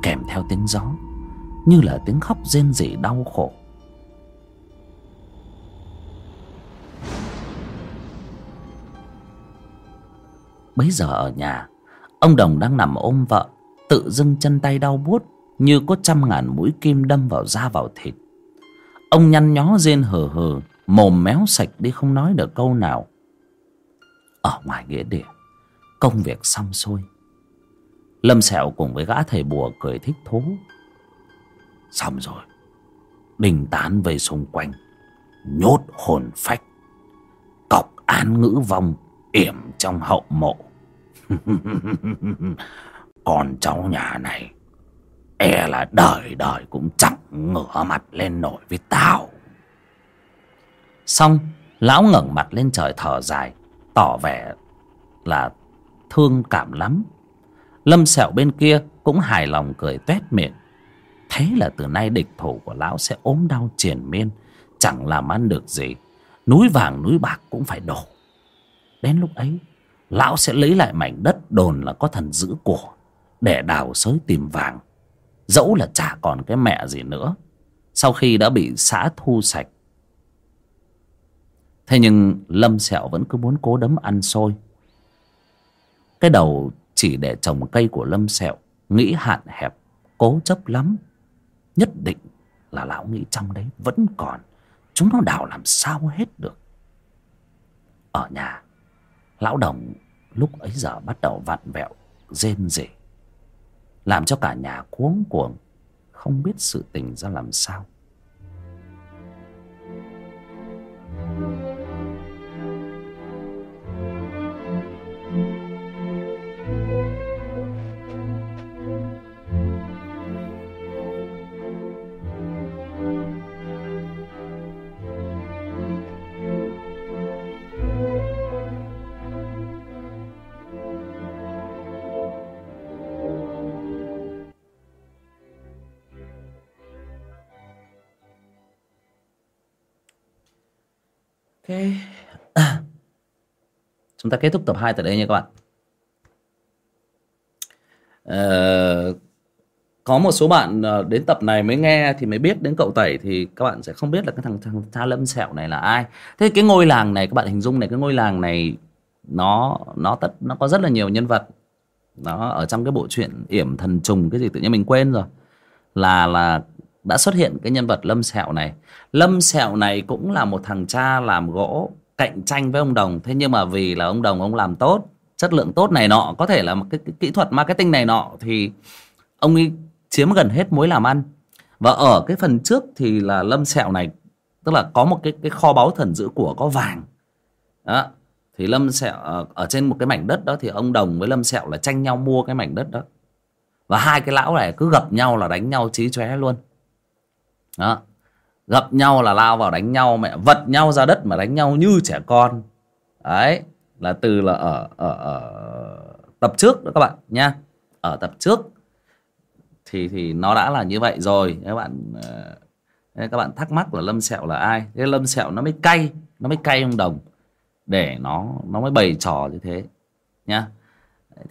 Kèm theo tiếng gió, như là tiếng khóc rên rỉ đau khổ. Bấy giờ ở nhà, ông đồng đang nằm ôm vợ, tự dưng chân tay đau buốt như có trăm ngàn mũi kim đâm vào da vào thịt ông nhăn nhó rên hờ hờ, mồm méo sạch đi không nói được câu nào. Ở ngoài nghĩa địa, công việc xong xuôi. Lâm sẹo cùng với gã thầy bùa cười thích thú. Xong rồi, đình tán về xung quanh, nhốt hồn phách, cọc án ngữ vong yểm trong hậu mộ. Còn cháu nhà này e là đời đời cũng chẳng ngửa mặt lên nổi với tao. Xong, lão ngẩng mặt lên trời thở dài, tỏ vẻ là thương cảm lắm. Lâm sẹo bên kia cũng hài lòng cười toét miệng. Thế là từ nay địch thủ của lão sẽ ốm đau triền miên, chẳng làm ăn được gì. Núi vàng, núi bạc cũng phải đổ. Đến lúc ấy, lão sẽ lấy lại mảnh đất đồn là có thần giữ của, để đào sới tìm vàng dẫu là chả còn cái mẹ gì nữa, sau khi đã bị xã thu sạch. Thế nhưng lâm sẹo vẫn cứ muốn cố đấm ăn xôi. Cái đầu chỉ để trồng cây của lâm sẹo, nghĩ hạn hẹp, cố chấp lắm. Nhất định là lão nghĩ trong đấy vẫn còn, chúng nó đào làm sao hết được. Ở nhà, lão đồng lúc ấy giờ bắt đầu vặn vẹo, rên rỉ làm cho cả nhà cuống cuồng không biết sự tình ra làm sao. Ok. À. Chúng ta kết thúc tập 2 tại đây nha các bạn. Uh, có một số bạn ờ, đến tập này mới nghe thì mới biết đến cậu tẩy thì các bạn sẽ không biết là cái thằng thằng Tha lâm sẹo này là ai. Thế cái ngôi làng này các bạn hình dung này cái ngôi làng này nó nó tất nó có rất là nhiều nhân vật. Nó ở trong cái bộ truyện yểm thần trùng cái gì tự nhiên mình quên rồi. Là là đã xuất hiện cái nhân vật lâm sẹo này. Lâm sẹo này cũng là một thằng cha làm gỗ cạnh tranh với ông đồng. Thế nhưng mà vì là ông đồng ông làm tốt chất lượng tốt này nọ có thể là một cái, cái kỹ thuật marketing này nọ thì ông ấy chiếm gần hết mối làm ăn. Và ở cái phần trước thì là lâm sẹo này tức là có một cái cái kho báu thần giữ của có vàng. Đó thì lâm sẹo ở, ở trên một cái mảnh đất đó thì ông đồng với lâm sẹo là tranh nhau mua cái mảnh đất đó. Và hai cái lão này cứ gặp nhau là đánh nhau chí chóe luôn đó. Gặp nhau là lao vào đánh nhau mẹ vật nhau ra đất mà đánh nhau như trẻ con. Đấy là từ là ở ở, ở tập trước đó các bạn nha. Ở tập trước thì thì nó đã là như vậy rồi. Các bạn ờ, các bạn thắc mắc là lâm sẹo là ai? Thế lâm sẹo nó mới cay nó mới cay ông đồng để nó nó mới bày trò như thế nhá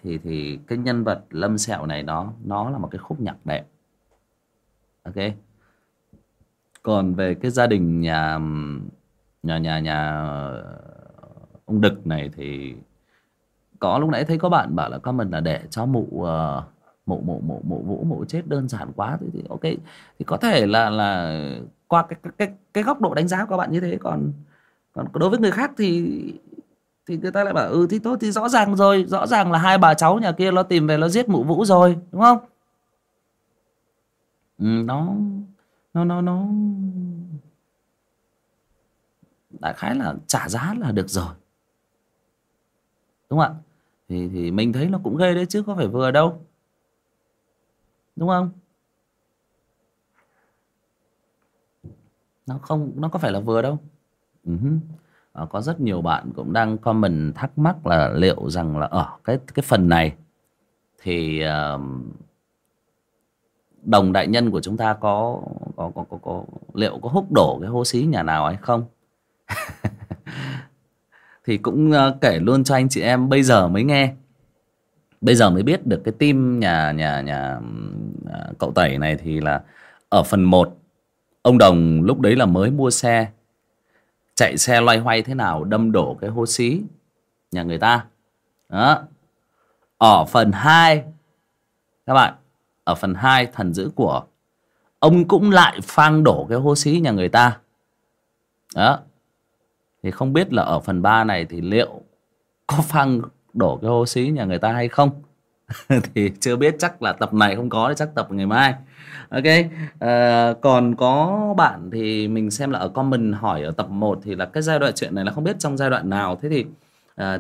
thì thì cái nhân vật lâm sẹo này nó nó là một cái khúc nhạc đẹp. Ok? Còn về cái gia đình nhà nhà nhà nhà ờ, ông đực này thì có lúc nãy thấy có bạn bảo là comment là để cho mụ uh, mụ mụ mụ mụ vũ mụ chết đơn giản quá. Thì, thì ok thì có thể là là qua cái cái cái góc độ đánh giá của các bạn như thế. Còn còn đối với người khác thì thì người ta lại bảo ừ thì tốt thì rõ ràng rồi. Rõ ràng là hai bà cháu nhà kia nó tìm về nó giết mụ vũ rồi đúng không? Ừ, nó nó nó nó đại khái là trả giá là được rồi. Đúng không ạ? Thì thì mình thấy nó cũng ghê đấy chứ có phải vừa đâu. Đúng không? Nó không nó có phải là vừa đâu. Uh-huh. à, có rất nhiều bạn cũng đang comment thắc mắc là liệu rằng là ở cái cái phần này thì uh, đồng đại nhân của chúng ta có có, có có có liệu có húc đổ cái hô xí nhà nào hay không? Thì cũng ờ, kể luôn cho anh chị em bây giờ mới nghe. Bây giờ mới biết được cái tim nhà nhà nhà ờ, cậu tẩy này thì là ở phần 1 ông đồng lúc đấy là mới mua xe. Chạy xe loay hoay thế nào đâm đổ cái hô xí nhà người ta? Đó. Ở phần 2 các bạn ở phần 2 thần giữ của ông cũng lại phang đổ cái hô xí nhà người ta. Đó. Thì không biết là ở phần 3 này thì liệu có phang đổ cái hô xí nhà người ta hay không? Thì chưa biết chắc là tập này không có thì chắc tập ngày mai. Ok. À, còn có bạn thì mình xem là ở comment hỏi ở tập 1 thì là cái giai đoạn chuyện này là không biết trong giai đoạn nào. Thế thì à,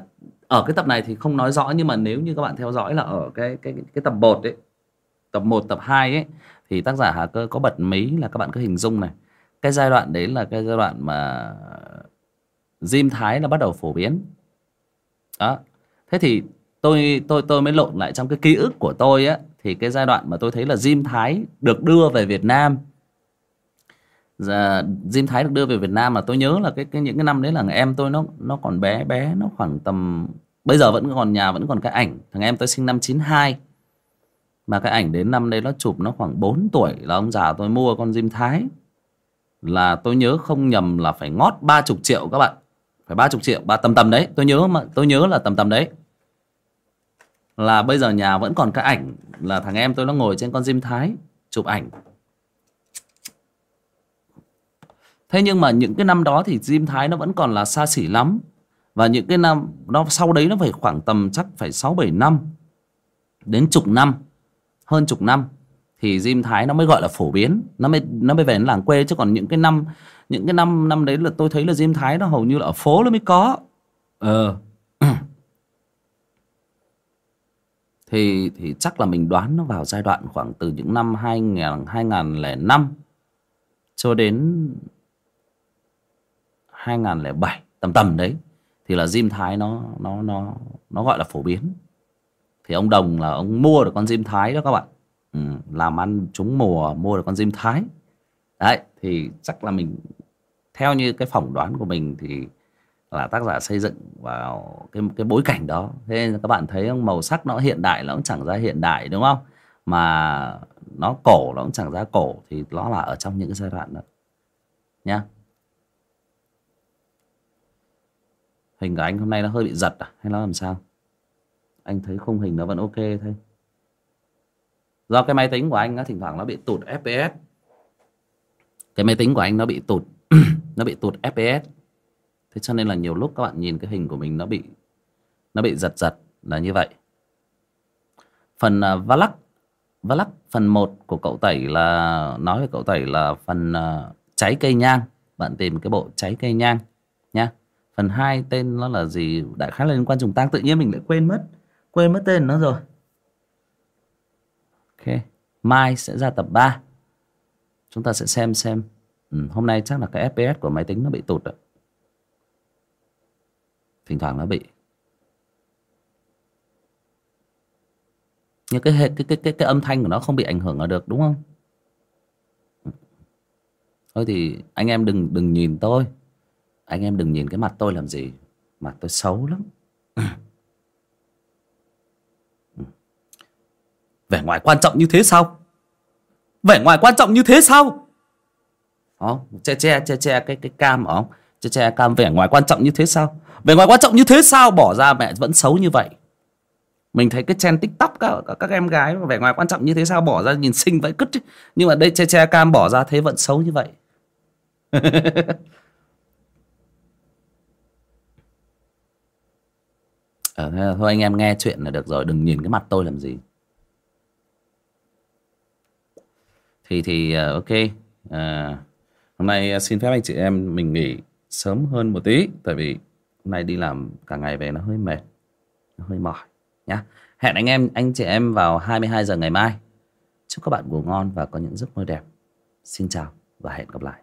ở cái tập này thì không nói rõ nhưng mà nếu như các bạn theo dõi là ở cái cái cái tập 1 ấy tập 1 tập 2 ấy thì tác giả Hà Cơ có bật mí là các bạn cứ hình dung này. Cái giai đoạn đấy là cái giai đoạn mà Diêm Thái là bắt đầu phổ biến. Đó. Thế thì tôi tôi tôi mới lộn lại trong cái ký ức của tôi á thì cái giai đoạn mà tôi thấy là Diêm Thái được đưa về Việt Nam. Dạ, giờ Diêm Thái được đưa về Việt Nam mà tôi nhớ là cái, cái những cái năm đấy là em tôi nó nó còn bé bé nó khoảng tầm bây giờ vẫn còn nhà vẫn còn cái ảnh. Thằng em tôi sinh năm 92 mà cái ảnh đến năm đấy nó chụp nó khoảng 4 tuổi là ông già tôi mua con Diêm Thái. Là tôi nhớ không nhầm là phải ngót ba chục triệu các bạn. Phải ba chục triệu, ba tầm tầm đấy. Tôi nhớ mà, tôi nhớ là tầm tầm đấy. Là bây giờ nhà vẫn còn cái ảnh là thằng em tôi nó ngồi trên con diêm thái, chụp ảnh. Thế nhưng mà những cái năm đó thì diêm thái nó vẫn còn là xa xỉ lắm. Và những cái năm nó sau đấy nó phải khoảng tầm chắc phải sáu bảy năm, đến chục năm hơn chục năm, thì diêm thái nó mới gọi là phổ biến. Nó mới nó mới về đến làng quê, chứ còn những cái năm, những cái năm năm đấy là tôi thấy là diêm thái nó hầu như là ở phố nó mới có. Ờ. Thì thì chắc là mình đoán nó vào giai đoạn khoảng từ những năm 2000 2005 cho đến 2007 tầm tầm đấy, thì là diêm thái nó nó nó nó gọi là phổ biến thì ông đồng là ông mua được con diêm thái đó các bạn. Ừ, làm ăn trúng mùa mua được con diêm thái. Đấy thì chắc là mình theo như cái phỏng đoán của mình thì là tác giả xây dựng vào cái cái bối cảnh đó. Thế nên các bạn thấy không màu sắc nó hiện đại nó cũng chẳng ra hiện đại đúng không? Mà nó cổ nó cũng chẳng ra cổ thì nó là ở trong những cái giai đoạn đó. Nhá. Hình của anh hôm nay nó hơi bị giật à? Hay nó làm sao? Anh thấy khung hình nó vẫn ok thôi. Do cái máy tính của anh nó thỉnh thoảng nó bị tụt fps cái máy tính của anh nó bị tụt nó bị tụt fps thế cho nên là nhiều lúc các bạn nhìn cái hình của mình nó bị nó bị giật giật là như vậy. Phần uh, Valak Valak phần 1 của cậu tẩy là nói về cậu tẩy là phần à, uh, cháy cây nhang. Bạn tìm cái bộ cháy cây nhang nha phần 2 tên nó là gì? Đại khái là liên quan trùng tang tự nhiên mình lại quên mất quên mất tên nó rồi. Ok mai sẽ ra tập 3 chúng ta sẽ xem xem. Ừ, hôm nay chắc là cái fps của máy tính nó bị tụt rồi thỉnh thoảng nó bị. Nhưng cái cái cái cái cái âm thanh của nó không bị ảnh hưởng ở được đúng không? Thôi thì anh em đừng đừng nhìn tôi. Anh em đừng nhìn cái mặt tôi làm gì. Mặt tôi xấu lắm. Vẻ ngoài quan trọng như thế sao? Vẻ ngoài quan trọng như thế sao? Đó, che che che che cái cái cam ở che che cam vẻ ngoài quan trọng như thế sao? Vẻ ngoài quan trọng như thế sao? Bỏ ra mẹ vẫn xấu như vậy. Mình thấy cái trend tiktok các, các em gái vẻ ngoài quan trọng như thế sao? Bỏ ra nhìn xinh vậy cứt nhưng mà đây che che cam bỏ ra thế vẫn xấu như vậy. Ờ, thôi anh em nghe chuyện là được rồi đừng nhìn cái mặt tôi làm gì. Thì thì uh, ok. À, hôm nay à, xin phép anh chị em mình nghỉ sớm hơn một tí tại vì hôm nay đi làm cả ngày về nó hơi mệt nó hơi mỏi nhá. Hẹn anh em anh chị em vào 22 giờ ngày mai. Chúc các bạn ngủ ngon và có những giấc mơ đẹp. Xin chào và hẹn gặp lại.